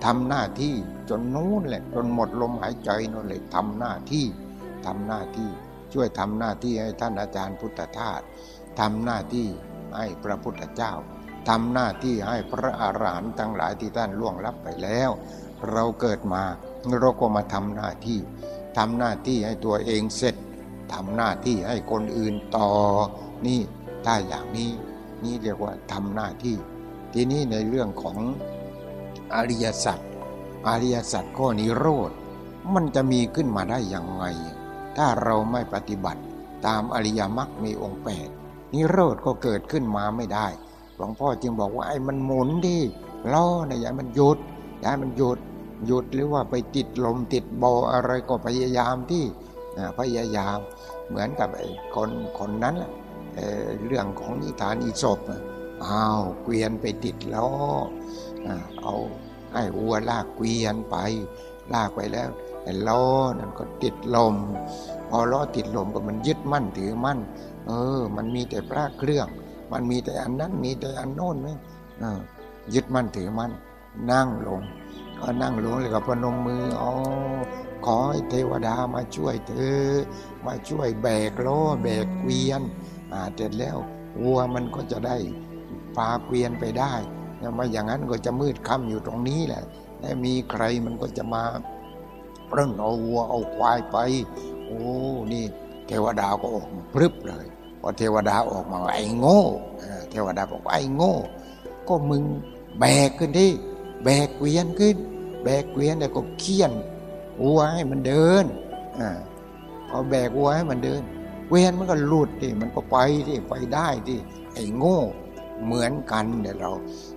ทำหน้าที่จนนู้นแหละจนหมดลมหายใจนั่นเลยทำหน้าที่ทำหน้าที่ช่วยทำหน้าที่ให้ท่านอาจารย์พุทธทาสทำหน้าที่ให้พระพุทธเจ้าทำหน้าที่ให้พระอารหันต์ทั้งหลายที่ท่านล่วงลับไปแล้ว เราเกิดมาเราก็มาทำหน้าที่ทำหน้าที่ให้ตัวเองเสร็จทำหน้าที่ให้คนอื่นต่อ นี่ถ้าอย่างนี้นี่เรียกว่าทำหน้าที่ ทีนี้ในเรื่องของอริยสัจอริยสัจข้อนิโรธมันจะมีขึ้นมาได้อย่างไง ถ้าเราไม่ปฏิบัติตามอริยมรรคมีองค์แปดนิโรธก็เกิดขึ้นมาไม่ได้หลวงพ่อจึงบอกว่าไอ้มันหมุนดิล้อนะอย่ามันหยุดอย่ามันหยุดหยุดหรือว่าไปติดลมติดบออะไรก็พยายามที่พยายามเหมือนกับไอ้คนคนนั้น เเรื่องของนิทานอีศบอ้าวเกวียนไปติดล้อเอาให้วัวลากเกวียนไป ลากไปแล้วล้อนั่นก็ติดลม พอล้อติดลมก็มันยึดมั่นถือมั่น เออ มันมีแต่พระเครื่อง มันมีแต่อันนั้นมีแต่อันโน้นไหมยึดมั่นถือมั่น นั่งลงก็นั่งลงเลยกับพนมมืออ๋อขอให้เทวดามาช่วยเธอ มาช่วยแบกล้อแบกเกวียน เสร็จแล้ววัวมันก็จะได้พาเกวียนไปได้มาอย่างนั้นก็จะมืดค่ำอยู่ตรงนี้แหละและมีใครมันก็จะมาเรื่องเอาวัวเอาควายไป โอ้นี่ เทวดาก็ออกมาพรึบเลยพอเทวดาออกมาไอ้โง่เทวดาบอกไอ้โง่ ก็มึงแบกขึ้นที่แบกเกวียนขึ้น แบกเกวียนแล้วก็เคี่ยนวัวให้มันเดินอพอแบกวัวให้มันเดิน เวียนมันก็หลุดที่มันก็ไปที่ไปได้ที่ไอ้โง่เหมือนกันเดี๋ยวเรา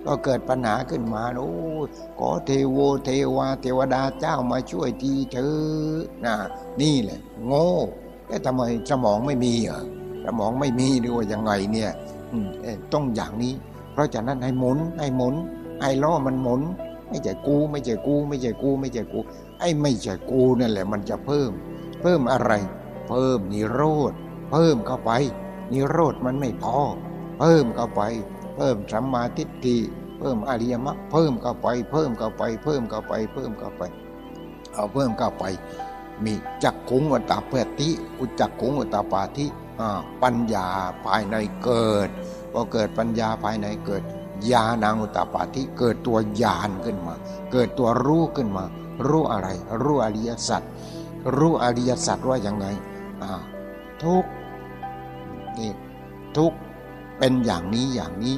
ก็เกิดปัญหาขึ้นมาโอ้ขอเทโวเทวา เทวดาเจ้ามาช่วยทีเธอนะนี่แหละ โง่แต่ทำไมสมองไม่มีอะสมองไม่มีหรือว่ายังไงเนี่ยต้องอย่างนี้ เพราะฉะนั้นให้หมุนให้หมุนให้ล้อมันหมุน ไม่ใช่กู ไม่ใช่กู ไม่ใช่กู ไม่ใช่กู ไอ้ไม่ใช่กูนั่นแหละ มันจะเพิ่ม เพิ่มอะไร เพิ่มนิโรธ เพิ่มเข้าไป นิโรธมันไม่พอ เพิ่มเข้าไป เพิ่มสัมมาทิฏฐิเพิ่มอริยมรรคเพิ่มเข้าไป เพิ่มเข้าไป เพิ่มเข้าไป เพิ่มเข้าไป เอาเพิ่มเข้าไป มีจักขุงวัตตาเปติอุจักขุงวัตตาปาทิปัญญาภายในเกิดพอเกิดปัญญาภายในเกิดญาณังอุตตาปาทิเกิดตัวญาณขึ้นมา เกิดตัวรู้ขึ้นมา รู้อะไร รู้อริยสัจรู้อริยสัจว่าอยังไง ทุกนี่ทุกเป็นอย่างนี้อย่างนี้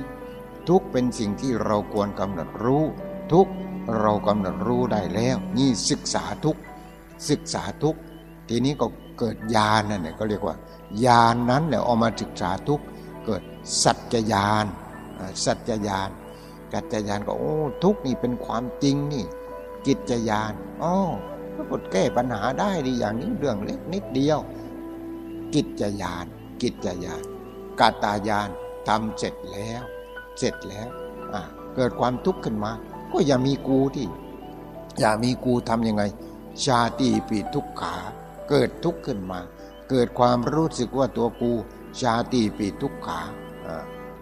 ทุกเป็นสิ่งที่เราควรกำหนดรู้ ทุกเรากำหนดรู้ได้แล้ว นี่ศึกษาทุกศึกษาทุกทีนี้ก็เกิดญาณนั่นแหละก็เรียกว่าญาณนนั้นแหละออกมาศึกษาทุกเกิดสัจญาณสัจญาณกัจจญาณก็โอ้ทุกนี่เป็นความจริงนี่ กิจญาณอ๋อก็กดแก้ปัญหาได้ดีอย่างนี้เรื่องเล็กนิดเดียว กิจญาณกิจญาณกาตายานทำเสร็จแล้ว เสร็จแล้วเกิดความทุกข์ขึ้นมา ก็อย่ามีกูที่ อย่ามีกูทำยังไง ชาติปีทุกขา เกิดทุกข์ขึ้นมา เกิดความรู้สึกว่าตัวกู ชาติปีทุกขา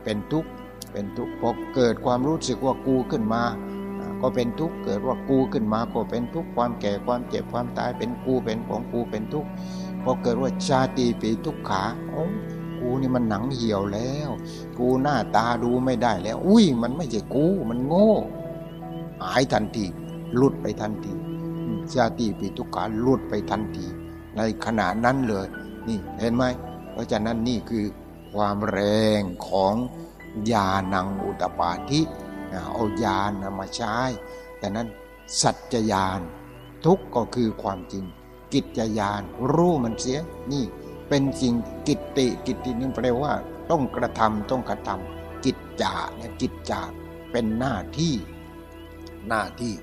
เป็นทุกข์เป็นทุกข์พอเกิดความรู้สึกว่ากูขึ้นมาก็เป็นทุกข์เกิดว่ากูขึ้นมาก็เป็นทุกข์ความแก่ความเจ็บความตายเป็นกูเป็นของกูเป็นทุกข์ พอเกิดว่าชาติปีทุกขาโอ้กูนี่มันหนังเหี่ยวแล้ว กูหน้าตาดูไม่ได้แล้ว อุ้ยมันไม่ใช่กู มันโง่หายทันทีหลุดไปทันทีชาติปีทุกขาหลุดไปทันที ในขณะนั้นเลย นี่เห็นไหมเพราะฉะนั้นนี่คือความแรงของญาณังอุตปาทิเอาญาณมาใช้แต่นั้นสัจจญาณทุกก็คือความจริง กิจญาณรู้มันเสียนี่เป็นสิ่งกิตติกิตตินี่แปลว่า ต้องกระทำต้องกระทำกิจจาเนี่ยกิจจาเป็นหน้าที่ หน้าที่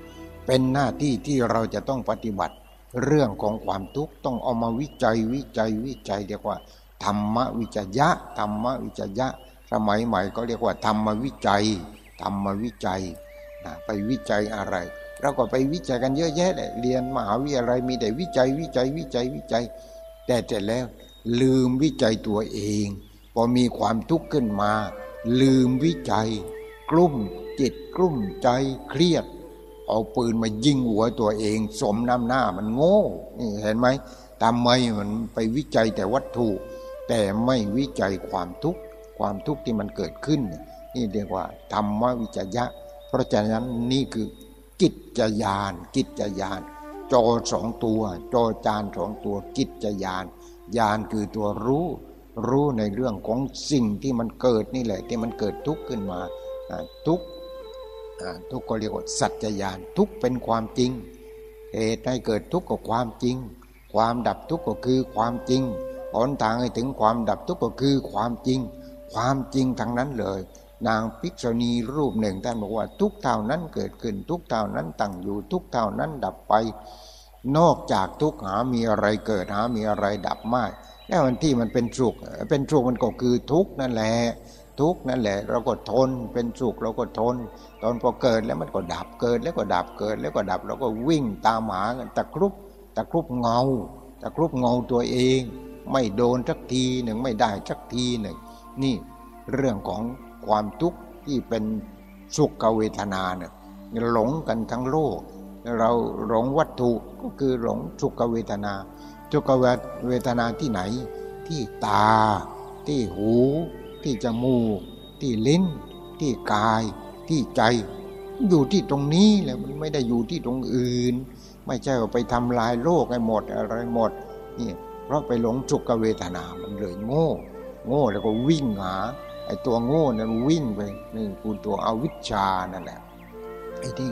เป็นหน้าที่ที่เราจะต้องปฏิบัติ เรื่องของความทุกข์ต้องเอามาวิจัยวิจัยวิจัยเรียกว่าธรรมวิจยะธรรมวิจยะ สมัยใหม่ก็เรียกว่าธรรมวิจัยธรรมวิจัยนะไปวิจัยอะไร เราก็ไปวิจัยกันเยอะแยะเลยเรียนมหาวิทยาลัยมีแต่วิจัยวิจัยวิจัยวิจัย แต่แต่แล้วลืมวิจัยตัวเอง พอมีความทุกข์ขึ้นมา ลืมวิจัย กลุ่มจิตกลุ่มใจเครียด เอาปืนมายิงหัวตัวเอง สมน้ำหน้ามันโง่นี่เห็นไหมทำไมมันไปวิจัยแต่วัตถุ แต่ไม่วิจัยความทุกข์ความทุกข์ที่มันเกิดขึ้น นี่เรียกว่าธรรมวิจยะ เพราะฉะนั้นนี่คือ กิจจยาน กิจจยาน จอสองตัว จอจานสองตัว กิจจยาน ยานคือตัวรู้ รู้ในเรื่องของสิ่งที่มันเกิดนี่แหละ ที่มันเกิดทุกข์ขึ้นมาทุกทุกก็เรียกว่าสัจจญาน ทุกเป็นความจริง เหตุให้เกิดทุกข์ก็ความจริง ความดับทุกข์ก็คือความจริงหนทางให้ถึงความดับทุกข์ก็คือความจริง ความจริงทั้งนั้นเลย นางภิกษุณีรูปหนึ่งท่านบอกว่า ทุกเท่านั้นเกิดขึ้น ทุกเท่านั้นตั้งอยู่ ทุกเท่านั้นดับไป นอกจากทุกหามีอะไรเกิดหามีอะไรดับไม่แล้วมันที่มันเป็นสุขเป็นสุขมันก็คือทุกนั่นแหละทุกนั่นแหละ เราก็ทนเป็นสุขเราก็ทน ตอนพอเกิดแล้วมันก็ดับเกิดแล้วก็ดับเกิด แล้วก็ดับเราก็วิ่งตามหาตะครุบตะครุบเงาตะครุบเงาตัวเอง ไม่โดนสักทีหนึ่งไม่ได้สักทีหนึ่งนี่เรื่องของ ความทุกข์ที่เป็นสุขเวทนาเนี่ยหลงกันทั้งโลก เราหลงวัตถุก็คือหลงสุขเวทนา สุขเวทนาที่ไหน ที่ตา ที่หู ที่จมูก ที่ลิ้น ที่กาย ที่ใจ อยู่ที่ตรงนี้แหละมันไม่ได้อยู่ที่ตรงอื่น ไม่ใช่ว่าไปทำลายโลกให้หมดอะไรหมดนี่เพราะไปหลงสุขเวทนามันเลยโง่ โง่แล้วก็วิ่งหา ไอ้ตัวโง่นั้นวิ่งไปนี่คือตัวอวิชชานั่นแหละไอ้ที่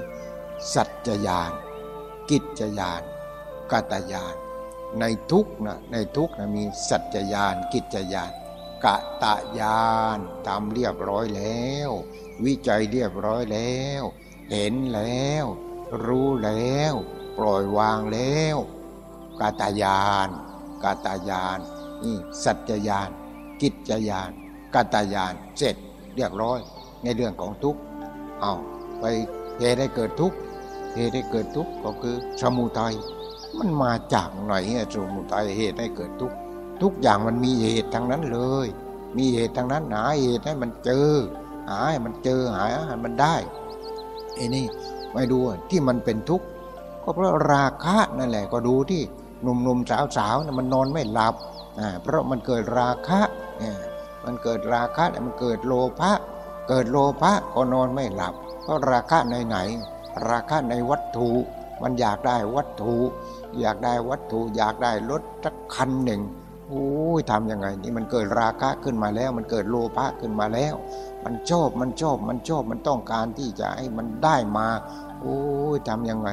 สัจจญาณกิจญาณกตญาณในทุกนะในทุกนะมีสัจจญาณกิจญาณกะตะญาณทำเรียบร้อยแล้ว วิจัยเรียบร้อยแล้ว เห็นแล้ว รู้แล้ว ปล่อยวางแล้วกาตายานกาตายานนี่สัจจญาณกิจญาณ กาตายานเสร็จเรียบร้อยในเรื่องของทุกข์เอาไปเหตุให้เกิดทุกข์เหตุให้เกิดทุกข์ก็คือสมุทัยมันมาจากไหนสมุทัยเหตุให้เกิดทุกข์ทุกอย่างมันมีเหตุทั้งนั้นเลย มีเหตุทั้งนั้นหาเหตุให้มันเจอหาให้มันเจอหาให้มันได้ไอ้นี่ไม่ดูที่มันเป็นทุกข์ก็เพราะราคะนั่นแหละก็ดูที่หนุ่มๆสาวๆมันนอนไม่หลับอ่าเพราะมันเกิดราคะเนี่ย มันเกิดราคะมันเกิดโลภะเกิดโลภะก็นอนไม่หลับเพราะราคะในไหน ราคะในวัตถุ มันอยากได้วัตถุ อยากได้วัตถุ อยากได้รถสักคันหนึ่งโอ้ยทำยังไงนี่มันเกิดราคะขึ้นมาแล้ว มันเกิดโลภะขึ้นมาแล้ว มันชอบมันชอบมันชอบมันต้องการที่จะให้มันได้มาโอ้ยทำยังไง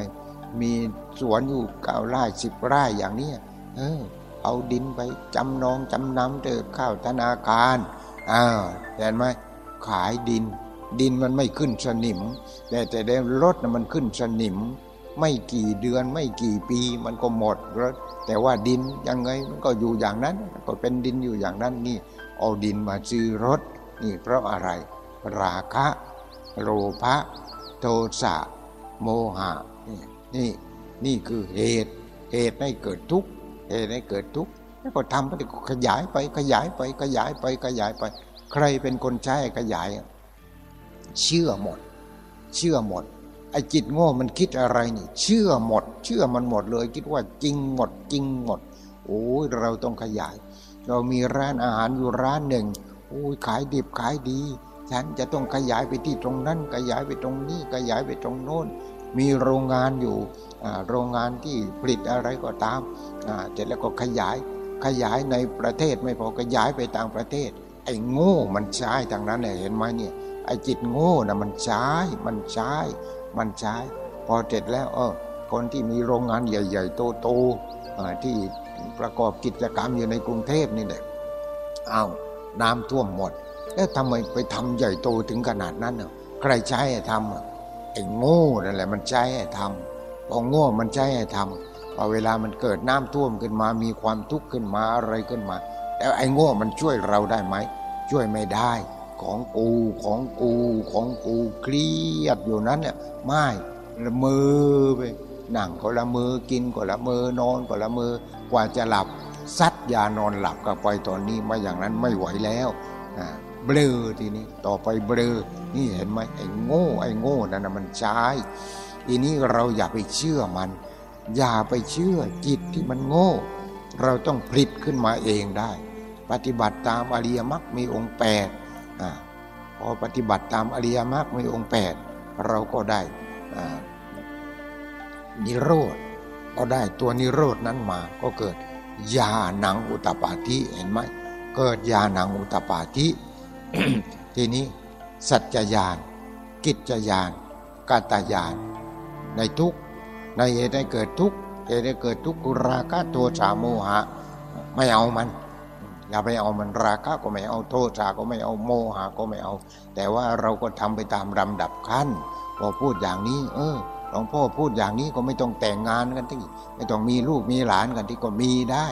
มีสวนอยู่เก้าไร่สิบไร่อย่างนี้เออ เอาดินไปจำนองจำนำเจอข้าวธนาคารอ้าวเห็นไหมขายดิน ดินมันไม่ขึ้นสนิม แต่แต่ได้รถมันขึ้นสนิม ไม่กี่เดือนไม่กี่ปีมันก็หมดรถแต่ว่าดินยังไงมันก็อยู่อย่างนั้น ก็เป็นดินอยู่อย่างนั้นนี่ เอาดินมาซื้อรถ นี่เพราะอะไร ราคะ โลภะโทสะโมหะนี่นี่นี่คือเหตุเหตุให้เกิดทุกข์ เหตุให้เกิดทุกข์แล้วก็ทำไปขยายไปขยายไปขยายไปขยายไป ใครเป็นคนใช้ขยาย เชื่อหมด เชื่อหมดไอ้จิตโง่มันคิดอะไรนี่ เชื่อหมด เชื่อมันหมดเลย คิดว่าจริงหมดจริงหมด โอ้ยเราต้องขยาย เรามีร้านอาหารอยู่ร้านหนึ่งโอ้ยขายดิบขายดี ฉันจะต้องขยายไปที่ตรงนั้น ขยายไปตรงนี้ขยายไปตรงโน้น มีโรงงานอยู่โรงงานที่ผลิตอะไรก็ตามเสร็จแล้วก็ขยายขยายในประเทศไม่พอขยายไปต่างประเทศ ไอ้โง่มันใช้ทางนั้นเห็นไหมเนี่ยไอ้จิตโง่นะมันใช้มันใช้มันใช้พอเสร็จแล้วเออคนที่มีโรงงานใหญ่ ๆ โตๆที่ประกอบกิจกรรมอยู่ในกรุงเทพนี่แหละอ้าวน้ำท่วมหมด แล้วทำไมไปทำใหญ่โตถึงขนาดนั้นเน่ะใครใช้ทำ อ้โง่นั่นแหละมันใช้ให้ทำพอโง่มันใช้ให้ทำพอเวลามันเกิดน้ำท่วมขึ้นมา มีความทุกข์ขึ้นมาอะไรขึ้นมา แล้วไอ้โง่มันช่วยเราได้ไหม ช่วยไม่ได้ ของกูของกูของกูเครียดอยู่นั้นเนี่ยไม่ละมือไปนั่งก็ละมือกินก็ละมือนอนก็ละมือกว่าจะหลับซัดยานอนหลับก็ไปตอนนี้มาอย่างนั้นไม่ไหวแล้วเบลอทีนี้ต่อไปเบลอ นี่เห็นไหมไอ้โง่ไอ้โง่นั่นนะมันใช้ทีนี้เราอย่าไปเชื่อมัน อย่าไปเชื่อจิตที่มันโง่ เราต้องผลิตขึ้นมาเองได้ ปฏิบัติตามอริยมรรคมีองค์แปดพอปฏิบัติตามอริยมรรคมีองค์แปดเราก็ได้นิโรธก็ได้ตัวนิโรธนั้นมาก็เกิดญาณังอุตปาทิเห็นไหมเกิดญาณังอุตปาทิทีนี้ สัจจญาณกิจญาณกาตญาณในทุกในเหตุให้เกิดทุกเหตุให้เกิดทุกขุราคะโทสะโมหะ ไม่เอามันอย่าไปเอามันราคะก็ไม่เอาโทสะก็ไม่เอาโมหะก็ไม่เอา แต่ว่าเราก็ทำไปตามลำดับขั้นพอพูดอย่างนี้ เออหลวงพ่อพูดอย่างนี้ก็ไม่ต้องแต่งงานกันที่ไม่ต้องมีลูกมีหลานกันที่ก็มีได้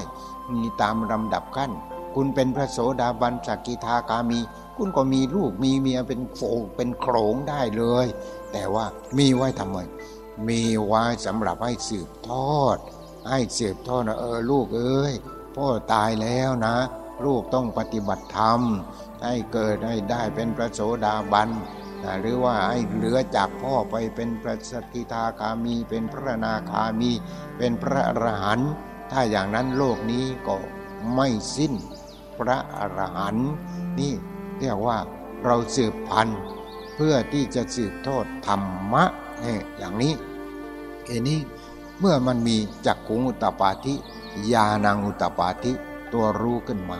มีตามลำดับขั้น คุณเป็นพระโสดาบันสกิทาคามี คุณก็มีลูกมีเมียเป็นโฟเป็นโขงได้เลย แต่ว่ามีไว้ทำไม มีไว้สำหรับให้สืบทอด ให้สืบทอดนะเออลูกเอ้ยพ่อตายแล้วนะ ลูกต้องปฏิบัติธรรม ให้เกิดให้ได้เป็นพระโสดาบันหรือว่าให้เหลือจากพ่อไปเป็นพระสกิทาคามี เป็นพระนาคามี เป็นพระอรหันต์ถ้าอย่างนั้นโลกนี้ก็ไม่สิ้นพระอรหันต์นี่ เรียกว่าเราสืบพันธุ์เพื่อที่จะสืบทอดธรรมะอย่างนี้เอนี้เมื่อมันมีจักขุงอุตปาธิยานังอุตปาธิตัวรู้ขึ้นมา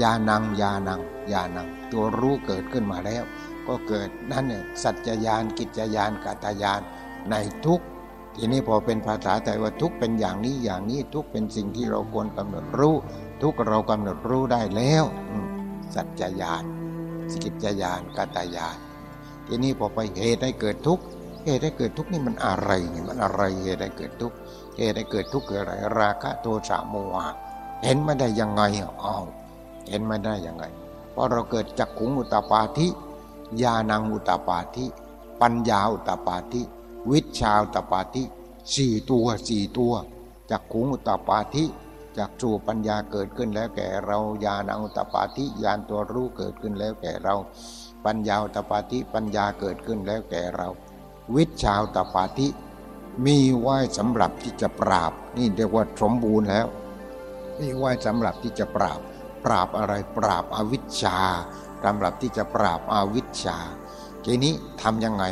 ยานังยานังยานัง ตัวรู้เกิดขึ้นมาแล้ว ก็เกิดนั่นเนี่ยสัจจญาณกิจญาณกัตญาณในทุกทีนี้พอเป็นภาษาไทยว่าทุกเป็นอย่างนี้อย่างนี้ทุกเป็นสิ่งที่เราควรกำหนดรู้ ทุกเรากำหนดรู้ได้แล้ว สัจจญา ณกิจญาณกัตาญาณทีนี้พอไปเหตุให้เกิดทุกเหตุให้เกิดทุกนี่มันอะไรนี่มันอะไรเหตุให้เกิดทุกเหตุให้เกิดทุกเกิดอะไรราคะโทสะโมหะเห็นไม่ได้ยังไงอ้าวเห็นไม่ได้ยังไงเพราะเราเกิดจากขุงอุตปาธิญาณังอุตปาธิปัญญาอุตปาธิวิชาอุตปาธิสี่ตัวสี่ตัวจากขุงอุตปาธิ จากจูปัญญาเกิดขึ้นแล้วแก่เราญาณังอุตปาธิญาณตัวรู้เกิดขึ้นแล้วแก่เรา ปัญญาตปาธิปัญญาเกิดขึ้นแล้วแก่เรา วิชาอุตปาธิมีไหว้สำหรับที่จะปราบ นี่เรียกว่าสมบูรณ์แล้ว มีไหว้สำหรับที่จะปราบ ปราบอะไรปราบอวิชชาสำหรับที่จะปราบอวิชชา ทีนี้ทำยังไง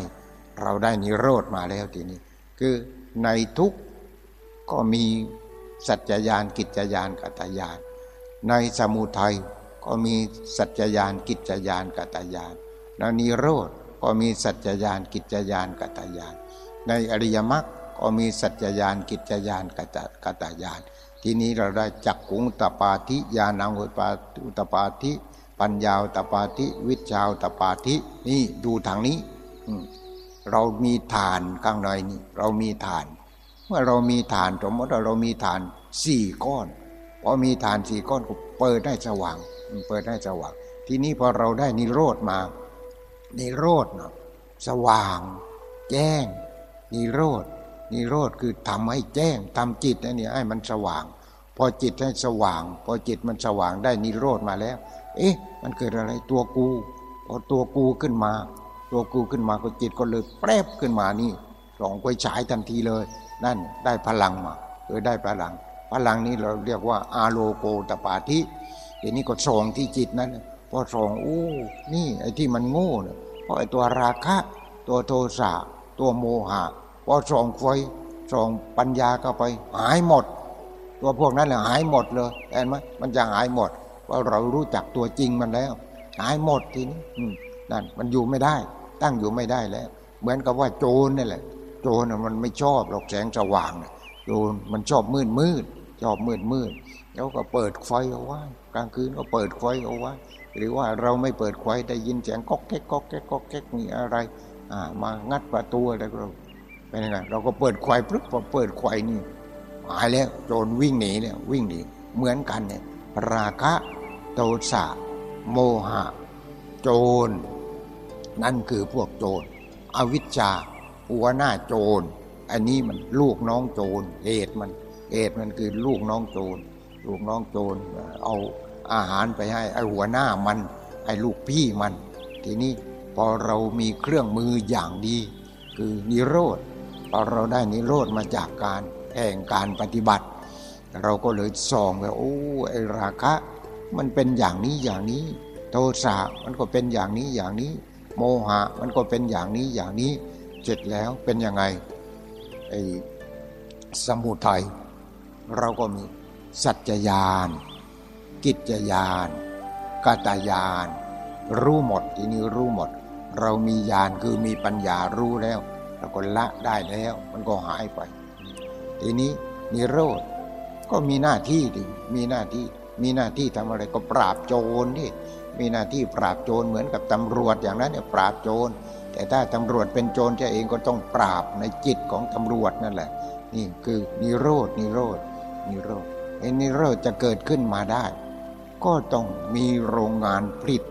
เราได้นิโรธมาแล้วทีนี้ คือในทุกก็มี สัจจญาณกิจญาณกัตญาณในสมุทัยก็มีสัจจญาณกิจญาณกัตญาณในนิโรธก็มีสัจจญาณกิจญาณกัตญาณในอริยมรรคก็มีสัจจญาณกิจญาณกัตญาณทีนี้เราได้จักขุงตปาธิญาณังอุตปาธิปัญญาตปาธิวิชาตปาธินี่ดูทางนี้ เรามีฐานข้างในนี่เรามีฐาน เมื่อเรามีฐานสมมติว่าเรามีฐานสี่ก้อนพอมีฐานสี่ก้อนก็เปิดได้สว่างเปิดได้สว่าง ทีนี้พอเราได้นิโรธมานิโรธนะสว่าง แจ้งนิโรธนิโรธคือทำให้แจ้งทำจิตนี่ให้มันสว่าง พอจิตให้สว่าง พอจิตมันสว่างได้นิโรธมาแล้ว เอ๊ะ มันเกิดอะไรตัวกู พอตัวกูขึ้นมา ตัวกูขึ้นมาก็จิตก็เลยแปรบขึ้นมานี่สองไปฉายทันทีเลย นั่นได้พลังมาเออได้พลัง พลังนี้เราเรียกว่าอาโลโกตปาธิทีนี้ก็ส่องที่จิตนั้นพอส่องอู้นี่ไอ้ที่มันโง่เนี่ยเพราะไอ้ตัวราคะ ตัวโทสะตัวโมหะพอส่องไฟส่องปัญญาเข้าไปหายหมด ตัวพวกนั้นเลยหายหมดเลยเห็นไหมมันจะหายหมดว่าเรารู้จักตัวจริงมันแล้ว หายหมดทีนี้นั่นมันอยู่ไม่ได้ ตั้งอยู่ไม่ได้แล้ว เหมือนกับว่าโจรนี่แหละ โจจรมันไม่ชอบหรอกแสงสว่างโจรมันชอบมืดมืดชอบมืดมืดแล้วก็เปิดไฟเอาไว้กลางคืนก็เปิดไฟเอาไว้หรือว่าเราไม่เปิดไฟได้ยินเสียงก๊อกแก๊กก๊อกแก๊กก๊อกแก๊กมีอะไรอ่ามางัดประตูอะไรก็เป็นยังไงเราก็เปิดไฟปุ๊บพอเปิดไฟนี่หายแล้วโจรวิ่งหนีเนี่ยวิ่งหนีเหมือนกันเนี่ยราคะโทสะโมหะ โจร นั่นคือพวกโจร อวิชชา หัวหน้าโจร อันนี้มันลูกน้องโจรเหตุมันเหตุมันคือลูกน้องโจร ลูกน้องโจรเอาอาหารไปให้ไอหัวหน้ามันไอลูกพี่มัน ทีนี้พอเรามีเครื่องมืออย่างดี คือนิโรธพอเราได้นิโรธมาจากการแห่งการปฏิบัติ เราก็เลยส่องไปโอ้ไอราคะ มันเป็นอย่างนี้อย่างนี้ โทสะมันก็เป็นอย่างนี้อย่างนี้ โมหะมันก็เป็นอย่างนี้อย่างนี้ เสร็จแล้วเป็นยังไงไอ้สมุทัยเราก็มีสัจญาณกิจญาณกาตญาณรู้หมดทีนี้รู้หมด เรามีญาณคือมีปัญญารู้แล้วเราก็ละได้แล้ว มันก็หายไป ทีนี้นิโรธก็มีหน้าที่ดิมีหน้าที่มีหน้าที่ทำอะไรก็ปราบโจรที่มีหน้าที่ปราบโจรเหมือนกับตำรวจอย่างนั้นเนี่ยปราบโจร แต่ถ้าตำรวจเป็นโจรเองก็ต้องปราบในจิตของตำรวจนั่นแหละ นี่คือนิโรดนิโรดนิโรธไอ้นิโรธจะเกิดขึ้นมาได้ ก็ต้องมีโรงงานผลิต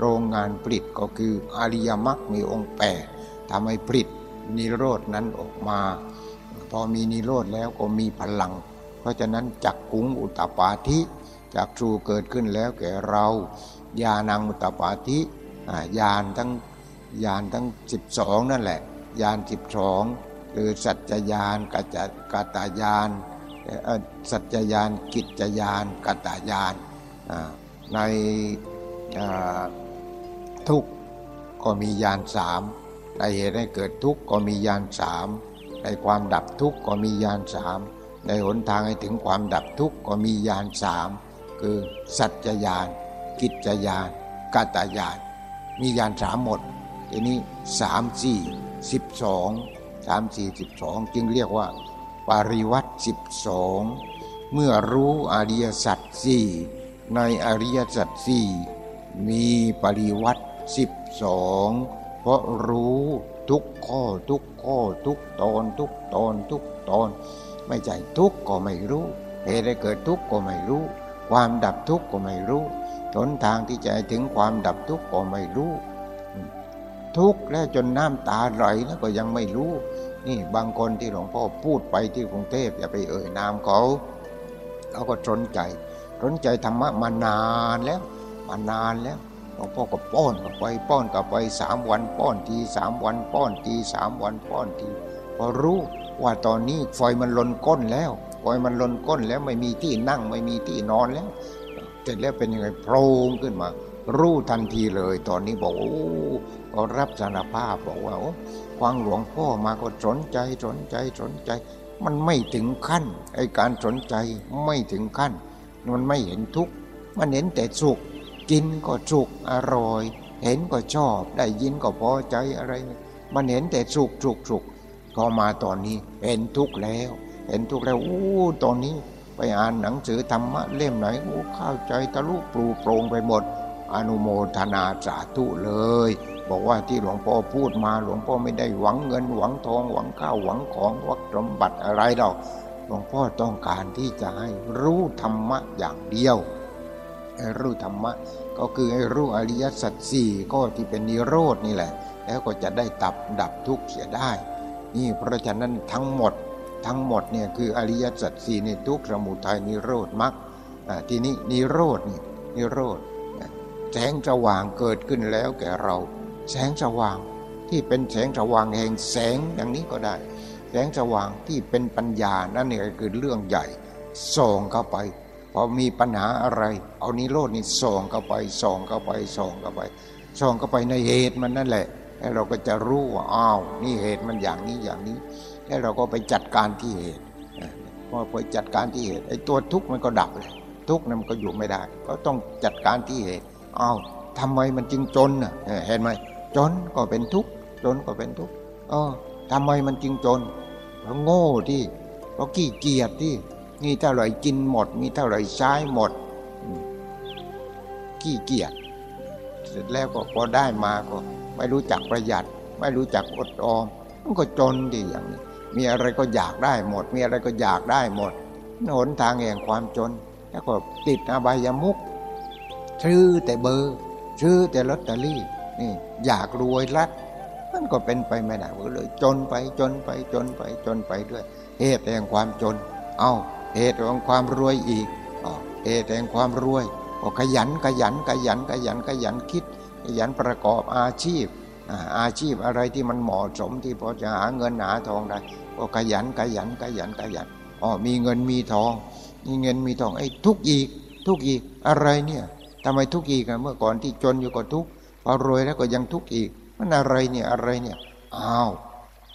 โรงงานผลิตก็คืออริยมรรคมีองค์แปดทำให้ผลิตนิโรดนั้นออกมา พอมีนิโรธแล้วก็มีพลัง เพราะฉะนั้นจักกุงอุตปาธิจักชูเกิดขึ้นแล้วแก่เราญาณังอุตปาธิญาณทั้ง ญาณทั้งสิบสองนั่นแหละญาณสิบสองหรือสัจจญาณกัจจกตายานสัจจญาณกิจญาณกตายานในทุกก็มียานสามในเหตุให้เกิดทุกข์ก็มียานสามในความดับทุกข์ก็มียานสามในหนทางให้ถึงความดับทุกข์ก็มียานสามคือสัจจญาณกิจญาณกตายาน มียานสามหมด ทีนี้สามสี่สิบสองสามสี่สิบสองจึงเรียกว่า ปริวัติสิบสองเมื่อรู้อริยสัจสี่ในอริยสัจสี่มีปริวัติสิบสองเพราะรู้ทุกข้อทุกข้อทุกตอนทุกตอนทุกตอน ไม่ใจทุกก็ไม่รู้เหตุให้เกิดทุกข์ก็ไม่รู้ ความดับทุกข์ก็ไม่รู้หนทางที่จะถึงความดับทุกข์ก็ไม่รู้ ทุกแล้วจนน้ำตาไหลแล้วก็ยังไม่รู้ นี่บางคนที่หลวงพ่อพูดไปที่กรุงเทพอย่าไปเอ่ยนามเขาเขาก็สนใจสนใจธรรมะมานานแล้วมานานแล้วหลวงพ่อก็ป้อนกับไปป้อนกับไปสามวันป้อนทีสามวันป้อนทีสามวันป้อนทีพอรู้ว่าตอนนี้ไฟมันลนก้นแล้วไฟมันลนก้นแล้วไม่มีที่นั่งไม่มีที่นอนแล้วเสร็จแล้วเป็นยังไงโพรงขึ้นมา รู้ทันทีเลย ตอนนี้บอกโอ้ ก็รับสารภาพบอกว่าโอ้ฟังหลวงพ่อมาก็สนใจสนใจสนใจ มันไม่ถึงขั้นไอการสนใจไม่ถึงขั้น มันไม่เห็นทุกข์มันเห็นแต่สุข กินก็สุขอร่อย เห็นก็ชอบได้ยินก็พอใจอะไร มันเห็นแต่สุขสุขสุขพอมาตอนนี้เห็นทุกข์แล้ว เห็นทุกข์แล้วอู้ตอนนี้ไปอ่านหนังสือธรรมะเล่มไหนโอ้เข้าใจทะลุปลูโปรงไปหมด อนุโมทนาสาธุเลย บอกว่าที่หลวงพ่อพูดมาหลวงพ่อไม่ได้หวังเงินหวังทองหวังข้าวหวังของวักสมบัติอะไรหรอกหลวงพ่อต้องการที่จะให้รู้ธรรมะอย่างเดียวให้รู้ธรรมะก็คือให้รู้อริยสัจสี่ก็ที่เป็นนิโรดนี่แหละ แล้วก็จะได้ตับดับทุกข์เสียได้ นี่เพราะฉะนั้นทั้งหมดทั้งหมดเนี่ยคืออริยสัจสี่ในทุกสมุทัยนิโรธมรรคทีนี้นิโรธนี่นิโรธแสงสว่างเกิดขึ้นแล้วแก่เรา แสงสว่างที่เป็นแสงสว่างแห่งแสงอย่างนี้ก็ได้ แสงสว่างที่เป็นปัญญานั่นเองคือเรื่องใหญ่ส่องเข้าไปพอมีปัญหาอะไร เอานิโรดนี่ส่องเข้าไปส่องเข้าไปส่องเข้าไปส่องเข้าไปในเหตุมันนั่นแหละแล้วเราก็จะรู้ว่าอ้าวนี่เหตุมันอย่างนี้อย่างนี้ แล้วเราก็ไปจัดการที่เหตุพอไปจัดการที่เหตุไอ้ตัวทุกข์มันก็ดับเลยทุกข์นั้นมันก็อยู่ไม่ได้ ก็ต้องจัดการที่เหตุอ้าวทำไมมันจึงจนน่ะเห็นไหม จนก็เป็นทุกข์จนก็เป็นทุกข์เออทำไมมันจึงจนเพราะโง่ที่เพราะขี้เกียจที่มีเท่าไหร่กินหมด มีเท่าไหร่ใช้หมดขี้เกียจเสร็จแล้วก็พอได้มาก็ไม่รู้จักประหยัด ไม่รู้จักอดออมมันก็จนดีอย่างนี้ มีอะไรก็อยากได้หมด มีอะไรก็อยากได้หมดหนทางแห่งความจน แล้วก็ติดอบายามุกซื้อแต่เบอร์ซื้อแต่ลอตเตอรี่ นี่อยากรวยรัดมันก็เป็นไปไม่ได้เลยจนไปจนไปจนไปจนไปด้วย เหตุแห่งความจน เอาเหตุของความรวยอีกเหตุแห่งความรวยก็ขยันขยันขยันขยันขยันคิด ขยันประกอบอาชีพ อาชีพอะไรที่มันเหมาะสมที่พอจะหาเงินหาทองได้ก็ขยันขยันขยันขยันอ๋อมีเงินมีทอง มีเงินมีทองไอ้ทุกอีกทุกอีกอะไรเนี่ยทำไมทุกอีกเมื่อก่อนที่จนอยู่ก็ทุก พอรวยแล้วก็ยังทุกข์อีก มันอะไรเนี่ยอะไรเนี่ยอ้าว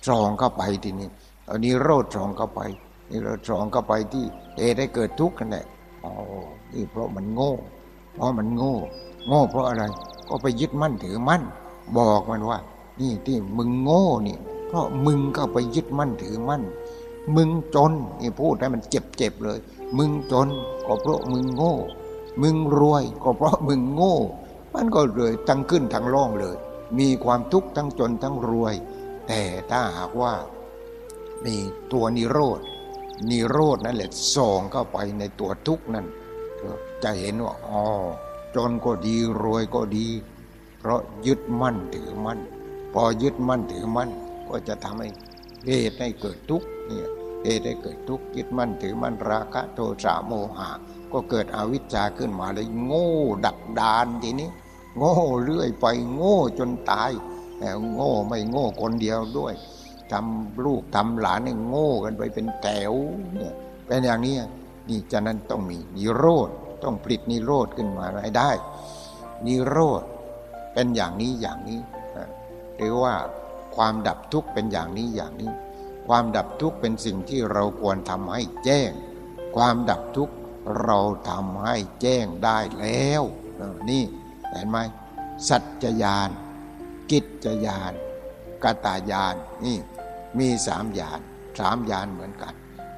ตรองเข้าไปทีนี้ตอนนี้โรดตรองเข้าไปนี่เราตรองเข้าไปที่เอได้เกิดทุกข์กันแหละอ๋อนี่เพราะมันโง่ เพราะมันโง่ โง่เพราะอะไร ก็ไปยึดมั่นถือมั่น บอกมันว่า นี่ที่มึงโง่นี่ เพราะมึงก็ไปยึดมั่นถือมั่น มึงจนนี่พูดให้มันเจ็บเจ็บเลย มึงจนก็เพราะมึงโง่ มึงรวยก็เพราะมึงโง่ มันก็เลยทั้งขึ้นทั้งล่องเลย มีความทุกข์ทั้งจนทั้งรวย แต่ถ้าหากว่ามีตัวนิโรธนิโรธนั่นแหละส่องเข้าไปในตัวทุกข์นั้นจะเห็นว่าอ๋อจนก็ดีรวยก็ดี เพราะยึดมั่นถือมั่น พอยึดมั่นถือมั่น ก็จะทำให้เหตุให้เกิดทุกข์เนี่ยเหตุให้เกิดทุกข์ยึดมั่นถือมั่นราคะโทสะโมหะก็เกิดอวิชชาขึ้นมาเลยโง่ดักดานทีนี้ โง่เรื่อยไปโง่จนตายแต่โง่ไม่โง่คนเดียวด้วยทำลูกทำหลานเนี่ยโง่กันไปเป็นแถวเนี่ยเป็นอย่างนี้นี่จะนั้นต้องมีนิโรธต้องผลิตนิโรธขึ้นมาให้ได้ นิโรธเป็นอย่างนี้อย่างนี้หรือว่าความดับทุกข์เป็นอย่างนี้อย่างนี้ ความดับทุกข์เป็นสิ่งที่เราควรทำให้แจ้ง ความดับทุกข์เราทำให้แจ้งได้แล้วนี่ เห็นไหมสัจญาณกิจญาณกตายานนี่มีสามญาณสามญาณเหมือนกัน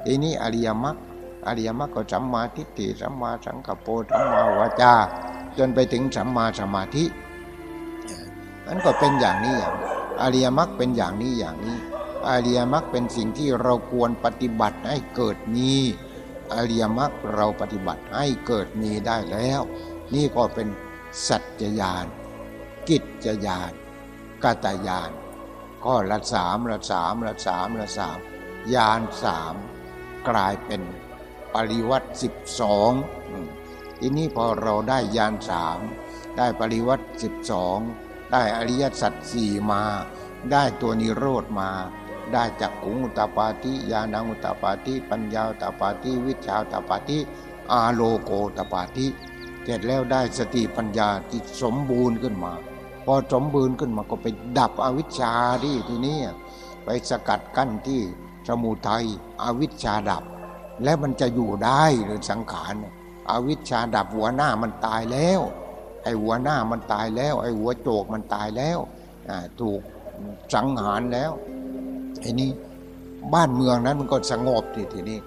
ทีนี้อริยมรรคอริยมรรคก็สัมมาทิฏฐิสัมมาสังกัปโปสัมมาวาจา จนไปถึงสัมมาสมาธินั้นก็เป็นอย่างนี้อย่างอริยมรรคเป็นอย่างนี้อย่างนี้อริยมรรคเป็นสิ่งที่เราควรปฏิบัติให้เกิดมีอริยมรรคเราปฏิบัติให้เกิดมีได้แล้ว นี่ก็เป็น สัจญาณ กิจญาณกตญาณก็ละสามละสามละสามละสามญาณสามกลายเป็นปริวัติสิบสองทีนี้พอเราได้ญาณสามได้ปริวัติสิบสองได้อริยสัจสี่มา ได้ตัวนิโรธมา ได้จักขุงอุตปาทิญาณังอุตปาทิปัญญาอุตปาทิวิชาอุตปาทิอาโลโกอุตปาทิ ร็จแล้วได้สติปัญญาที่สมบูรณ์ขึ้นมา พอสมบูรณ์ขึ้นมาก็ไปดับอวิชชาที่ทีนี้ไปสกัดกั้นที่สมุทัยอวิชชาดับ แล้วมันจะอยู่ได้หรือสังขารอวิชชาดับหัวหน้ามันตายแล้ว ไอ้หัวหน้ามันตายแล้ว ไอ้หัวโจกมันตายแล้วถูกสังหารแล้วไอ้นี้บ้านเมืองนั้นมันก็สงบทีทีนี้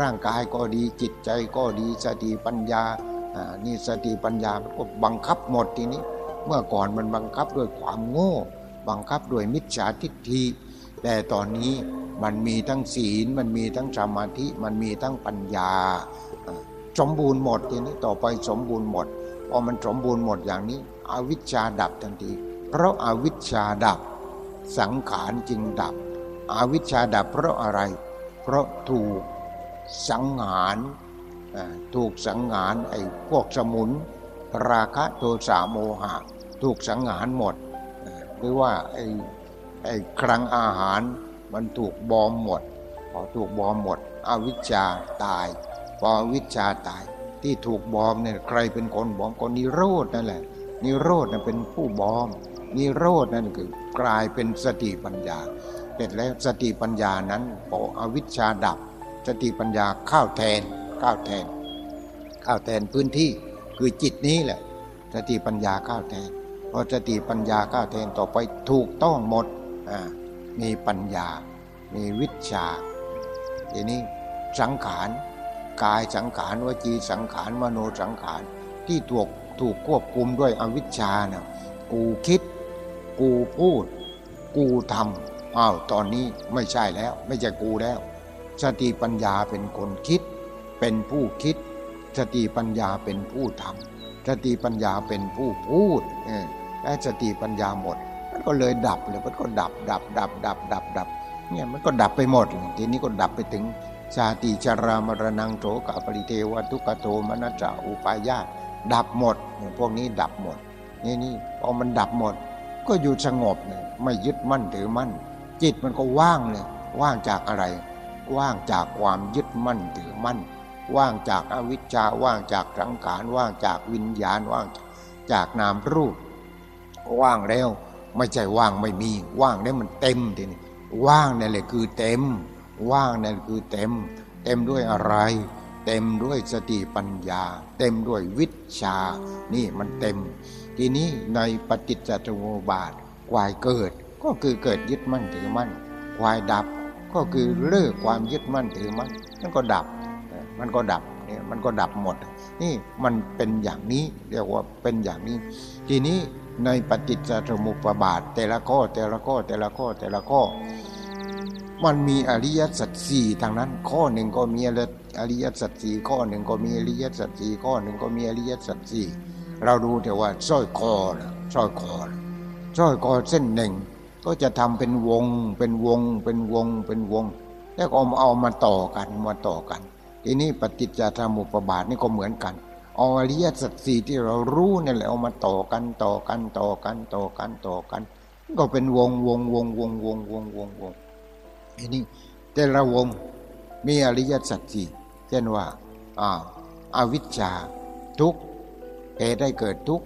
ร่างกายก็ดีจิตใจก็ดีสติปัญญา นี่สติปัญญามันก็บังคับหมดทีนี้ เมื่อก่อนมันบังคับด้วยความโง่ บังคับด้วยมิจฉาทิฏฐิแต่ตอนนี้มันมีทั้งศีล มันมีทั้งสมาธิ มันมีทั้งปัญญา สมบูรณ์หมดทีนี้ต่อไปสมบูรณ์หมดพอมันสมบูรณ์หมดอย่างนี้ อวิชชาดับทันที เพราะอาวิชชาดับ สังขารจึงดับ อวิชชาดับเพราะอะไร เพราะถูกสังหาร ถูกสังหารไอ้พวกสมุน ราคะโทสะโมหะ ถูกสังหารหมด หรือว่าไอ้ไอ้ครังอาหารมันถูกบอมหมด พอถูกบอมหมด อวิชชาตาย พอวิชชาตายที่ถูกบอมเนี่ยใครเป็นคนบอมก็นิโรธนั่นแหละนิโรธนั่นเป็นผู้บอมนิโรธนั่นคือกลายเป็นสติปัญญาเสร็จแล้วสติปัญญานั้นพออวิชชาดับ สติปัญญาเข้าแทน ข้าวแทนข้าวแทนพื้นที่คือจิตนี้แหละ สติปัญญาข้าวแทนพอสติปัญญาข้าวแทนต่อไปถูกต้องหมดมีปัญญา มีวิชาทีนี้สังขารกายสังขารวจีสังขารมโนสังขารที่ถูกถูกควบคุมด้วยอวิชชาเนี่ยกูคิด กูพูด กูทำอ้าวตอนนี้ไม่ใช่แล้ว ไม่ใช่กูแล้ว สติปัญญาเป็นคนคิด เป็นผู้คิด สติปัญญาเป็นผู้ทำสติปัญญาเป็นผู้พูดเออและสติปัญญาหมด มันก็เลยดับเลยมันก็ดับดับดับดับดับดับเนี่ยมันก็ดับไปหมด ทีนี้ก็ดับไปถึงชาติชรามรณังโถกปริเทวทุกโทมนัจจาอุปายาตดับหมดเนี่ยพวกนี้ดับหมด นี่นี่พอมันดับหมด ก็อยู่สงบเนี่ยไม่ยึดมั่นถือมั่น จิตมันก็ว่างเลยว่างจากอะไร ว่างจากความยึดมั่นถือมั่น ว่างจากอวิชชาว่างจากสังขารว่างจากวิญญาณว่างจากนามรูป ว่างแล้วไม่ใช่ว่างไม่มี ว่างได้มันเต็มทีนี้ว่างนี่นแหละคือเต็ม ว่างนั่นคือเต็ม เต็มด้วยอะไร เต็มด้วยสติปัญญา เต็มด้วยวิชา นี่มันเต็ม ทีนี้ในปฏิจจสมุปบาทควายเกิด ก็คือเกิดยึดมั่นถือมั่นควายดับก็คือเลิกความยึดมั่นถือมั่นมันก็ดับ มันก็ดับเนี่ยมันก็ดับหมด นี่มันเป็นอย่างนี้เรียกว่าเป็นอย่างนี้ ทีนี้ในปฏิจจสมุปบาท แต่ละข้อแต่ละข้อแต่ละข้อแต่ละข้อ มันมีอริยสัจสี่ทางนั้น ข้อหนึ่งก็มีอริยสัจสี่ข้อหนึ่งก็มีอริยสัจสี่ข้อหนึ่งก็มีอริยสัจสี่เราดูแต่ว่าสร้อยคอนะสร้อยคอสร้อยคอเส้นหนึ่งก็จะทำเป็นวงเป็นวงเป็นวงเป็นวง แล้วก็เอามาต่อกันมาต่อกัน ทีนี้ปฏิจจสมุปบาทนี่ก็เหมือนกันอริยสัจสี่ที่เรารู้นี่แหละเอามาต่อกันต่อกันต่อกันต่อกันต่อกัน ก็เป็นวงวงวงวงวงวงวงวงทีนี้แต่ละวงมีอริยสัจสี่เช่นว่าอ่าอาวิชชาทุกเหตุให้เกิดทุก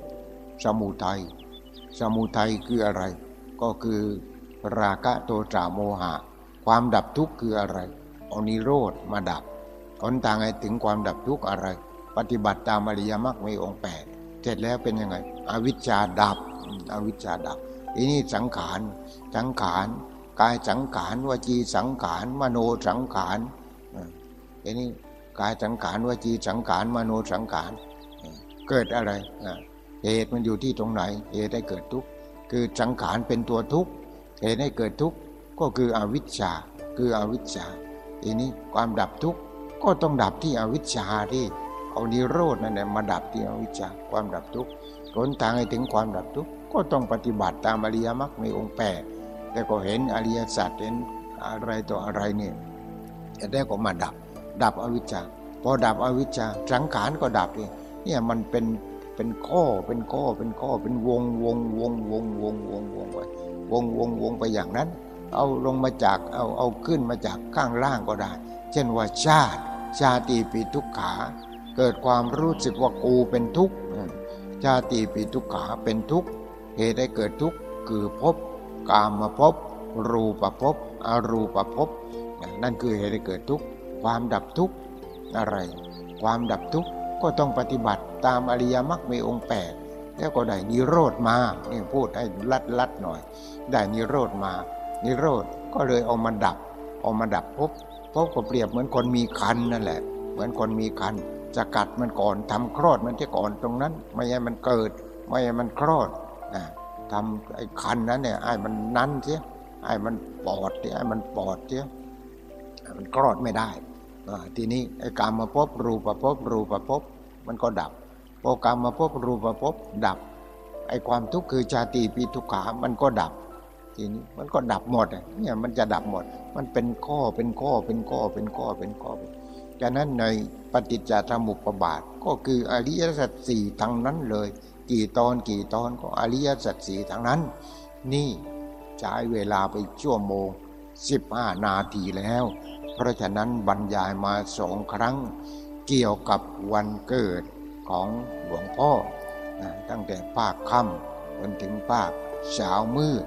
สมุทัยสมุทัยคืออะไร ก็คือราคะโทสะโมหะ ความดับทุกข์คืออะไรเอานิโรธมาดับ หนทางให้ถึงความดับทุกข์อะไร ปฏิบัติตามอริยมรรคมีองค์แปดเสร็จแล้วเป็นยังไง อวิชชาดับ อวิชชาดับทีนี้สังขาร สังขาร กายสังขารวจีสังขาร มโนสังขารทีนี้กายสังขารวจีสังขาร มโนสังขาร เกิดอะไร เหตุมันอยู่ที่ตรงไหน เหตุให้เกิดทุกข์ คือสังขารเป็นตัวทุกข์ เหตุให้เกิดทุกข์ก็คืออวิชชา คืออวิชชา ทีนี้ความดับทุกข์ ก็ต้องดับที่อวิชชาที่เอานิโรธนั่นแหละมาดับที่อวิชชาความดับทุกข์หนทางให้ถึงความดับทุกข์ก็ต้องปฏิบัติตามอริยมรรคในองค์แปดแต่ก็เห็นอริยสัจเห็นอะไรต่ออะไรเนี่ยจะได้ก็มาดับ ดับอวิชชาพอดับอวิชชาสังขารก็ดับเนี่ยเนี่ยมันเป็นเป็นข้อเป็นข้อเป็นข้อเป็นวงวงวงวงวงวงวงไปวงวงวงไปอย่างนั้น เอาลงมาจากเอาเอาขึ้นมาจากข้างล่างก็ได้ เช่นว่าชาติ ชาติปีทุกขา เกิดความรู้สึกว่ากูเป็นทุกข์ชาติปีทุกขาเป็นทุกข์เหตุให้เกิดทุกข์คือภพกามมาภพรูปภพอรูปภพนั่นคือเหตุให้เกิดทุกข์ความดับทุกข์อะไร ความดับทุกข์ก็ต้องปฏิบัติตามอริยมรรคมีองค์แปดแล้วก็ได้นิโรธมานี่พูดให้ลัดลัดหน่อย ได้นิโรธมา นิโรธก็เลยเอามาดับเอามาดับภพ ภพก็เปรียบเหมือนคนมีคันนั่นแหละ เหมือนคนมีคันจะกัดมันก่อนทำคลอดมันที่ก่อนตรงนั้น ไม่ให้มันเกิด ไม่ให้มันคลอดนะทำไอ้คันนั้นเนี่ยไอ้มันนั้นเสียไอ้มันปอดเสียไอ้มันปอดเสียมันคลอดไม่ได้ทีนี้ไอ้กรรมมาพบรูปภพรูปภพมันก็ดับพอกรรมมาพบรูปภพดับไอ้ความทุกข์คือชาติปีทุกขามันก็ดับ ทีนี้ มันก็ดับหมดเนี่ยมันจะดับหมด มันเป็นข้อเป็นข้อเป็นข้อเป็นข้อเป็นข้อฉะนั้นในปฏิจจสมุปบาทก็คืออริยสัจสี่ทั้งนั้นเลย กี่ตอนกี่ตอนก็อริยสัจสี่ทั้งนั้น นี่ใช้เวลาไปชั่วโมง 15 นาทีแล้ว เพราะฉะนั้นบรรยายมาสองครั้ง เกี่ยวกับวันเกิดของหลวงพ่อนะตั้งแต่ภาคค่ำจนถึงภาคเช้ามืด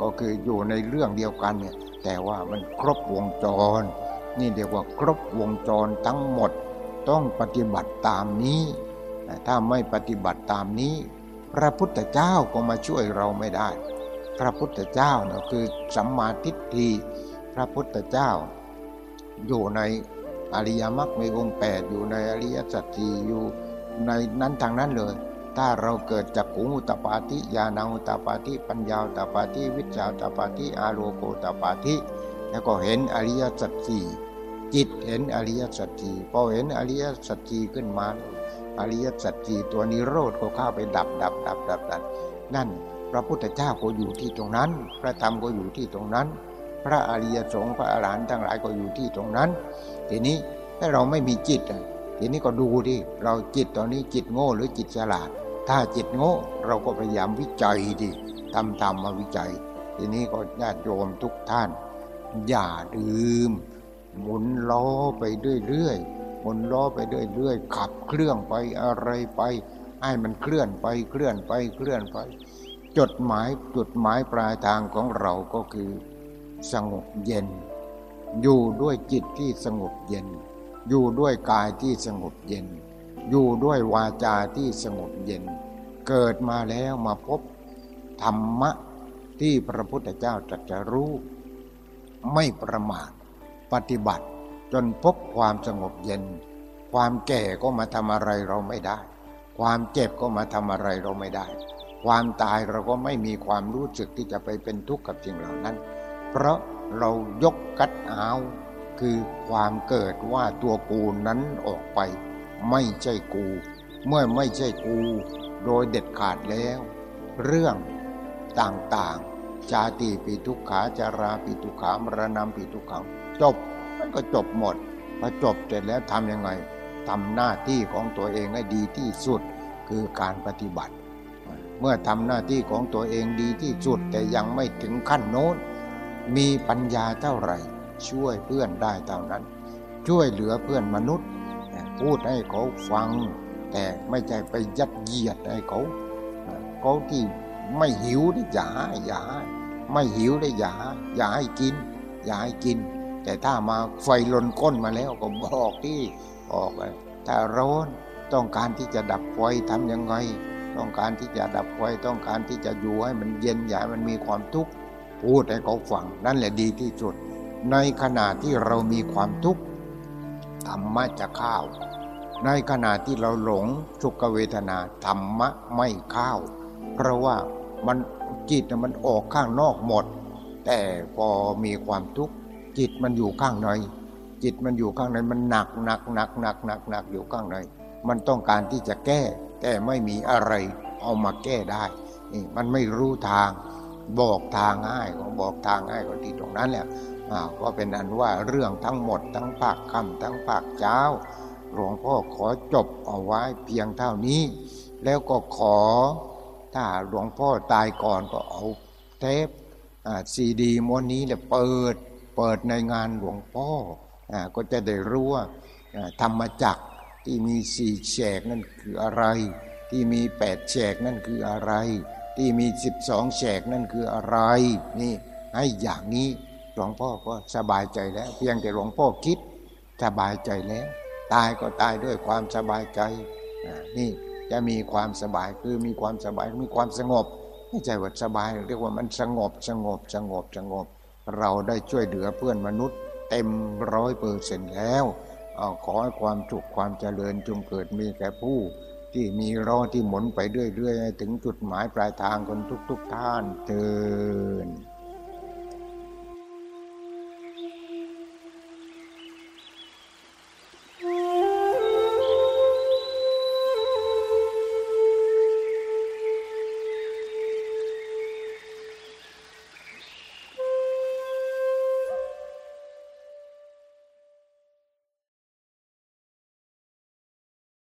ก็คืออยู่ในเรื่องเดียวกันเนี่ยแต่ว่ามันครบวงจร นี่เรียกว่าครบวงจรทั้งหมดต้องปฏิบัติตามนี้ ถ้าไม่ปฏิบัติตามนี้ พระพุทธเจ้าก็มาช่วยเราไม่ได้ พระพุทธเจ้าเนะคือสัมมาทิฏฐิพระพุทธเจ้า อยู่ในอริยมรรคมีองค์แปดอยู่ในอริยสัจสี่อยู่ในนั้นทางนั้นเลย ถ้าเราเกิดจากกุอุตปาธิญาณอุตปาธิปัญญาตปาธิวิชาตปาธิอาโลโกตปาธิแล้วก็เห็นอริยสัจสี่จิตเห็นอริยสัจสี่พอเห็นอริยสัจสี่ขึ้นมา อริยสัจสี่ตัวนิโรธก็เข้าไปดับดับดับดับดับนั่น พระพุทธเจ้าก็อยู่ที่ตรงนั้น พระธรรมก็อยู่ที่ตรงนั้น พระอริยสงฆ์พระอรหันต์ทั้งหลายก็อยู่ที่ตรงนั้น ทีนี้ถ้าเราไม่มีจิตทีนี้ก็ดูดิเราจิตตอนนี้จิตโง่หรือจิตฉลาด ถ้าจิตโง่เราก็พยายามวิจัยดิทำทำมาวิจัย ทีนี้ก็ญาติโยมทุกท่าน อย่าดื่ม หมุนล้อไปเรื่อยๆหมุนล้อไปเรื่อยๆขับเครื่องไปอะไรไปให้มันเคลื่อนไปเคลื่อนไปเคลื่อนไป จดหมายจุดหมายปลายทางของเราก็คือ สงบเย็น อยู่ด้วยจิตที่สงบเย็น อยู่ด้วยกายที่สงบเย็น อยู่ด้วยวาจาที่สงบเย็น เกิดมาแล้วมาพบธรรมะที่พระพุทธเจ้าตรัสรู้ ไม่ประมาทปฏิบัติจนพบความสงบเย็น ความแก่ก็มาทำอะไรเราไม่ได้ ความเจ็บก็มาทำอะไรเราไม่ได้ ความตายเราก็ไม่มีความรู้สึกที่จะไปเป็นทุกข์กับสิ่งเหล่านั้น เพราะเรายกกัดเอาคือความเกิดว่าตัวกูนั้นออกไป ไม่ใช่กู เมื่อไม่ใช่กู โดยเด็ดขาดแล้ว เรื่องต่างๆชาติปีทุกขาจาราปีทุกขามรณะปีทุกขัง จบมันก็จบหมดพอจบเสร็จแล้วทำยังไงทำหน้าที่ของตัวเองให้ดีที่สุดคือการปฏิบัติ เมื่อทำหน้าที่ของตัวเองดีที่สุดแต่ยังไม่ถึงขั้นโน้น มีปัญญาเท่าไหร่ ช่วยเพื่อนได้เท่านั้น ช่วยเหลือเพื่อนมนุษย์ พูดให้เขาฟัง แต่ไม่ใช่ไปยัดเยียดให้เขาเขาที่ไม่หิวได้อย่าให้อย่าให้ไม่หิวได้อย่าอย่าให้กิน อย่าให้กิน แต่ถ้ามาไฟลนก้นมาแล้วก็บอกที่บอกถ้าร้อนต้องการที่จะดับไฟทำยังไง ต้องการที่จะดับไฟต้องการที่จะอยู่ให้มันเย็นอย่ามันมีความทุกข์พูดให้เขาฟังนั่นแหละดีที่สุด ในขณะที่เรามีความทุกข์ ธรรมะจะเข้าในขณะที่เราหลงสุขเวทนาธรรมะไม่เข้าเพราะว่ามันจิตมันออกข้างนอกหมด แต่พอมีความทุกข์จิตมันอยู่ข้างในจิตมันอยู่ข้างในมันหนักหนักหนักหนักหนักหนักอยู่ข้างในมันต้องการที่จะแก้ แต่ไม่มีอะไรเอามาแก้ได้นี่มันไม่รู้ทาง บอกทางง่ายก็บอกทางง่ายก็ที่ตรงนั้นแหละ ก็เป็นอันว่าเรื่องทั้งหมดทั้งภาคค่ำทั้งภาคเช้า หลวงพ่อขอจบเอาไว้เพียงเท่านี้ แล้วก็ขอ ถ้าหลวงพ่อตายก่อนก็เอาเทปซีดีม้วนนี้เนี่ยเปิดเปิดในงานหลวงพ่ออก็จะได้รู้ว่าธรรมจักที่มีสี่แฉกนั่นคืออะไร ที่มีแปดแฉกนั่นคืออะไร ที่มีสิบสองแฉกนั่นคืออะไร นี่ให้อย่างนี้ หลวงพ่อก็สบายใจแล้ว เพียงแต่หลวงพ่อคิดสบายใจแล้ว ตายก็ตายด้วยความสบายใจนี่จะมีความสบายคือมีความสบายมีความสงบไม่ใช่ว่าสบายเรียกว่ามันสงบสงบสงบสงบ เราได้ช่วยเหลือเพื่อนมนุษย์ เต็มร้อยเปอร์เซ็นต์แล้วอขอให้ความสุขความเจริญจงเกิดมีแก่ผู้ที่มีรอที่หมุนไปเรื่อยๆ ถึงจุดหมายปลายทางคนทุกๆทท่านเตือน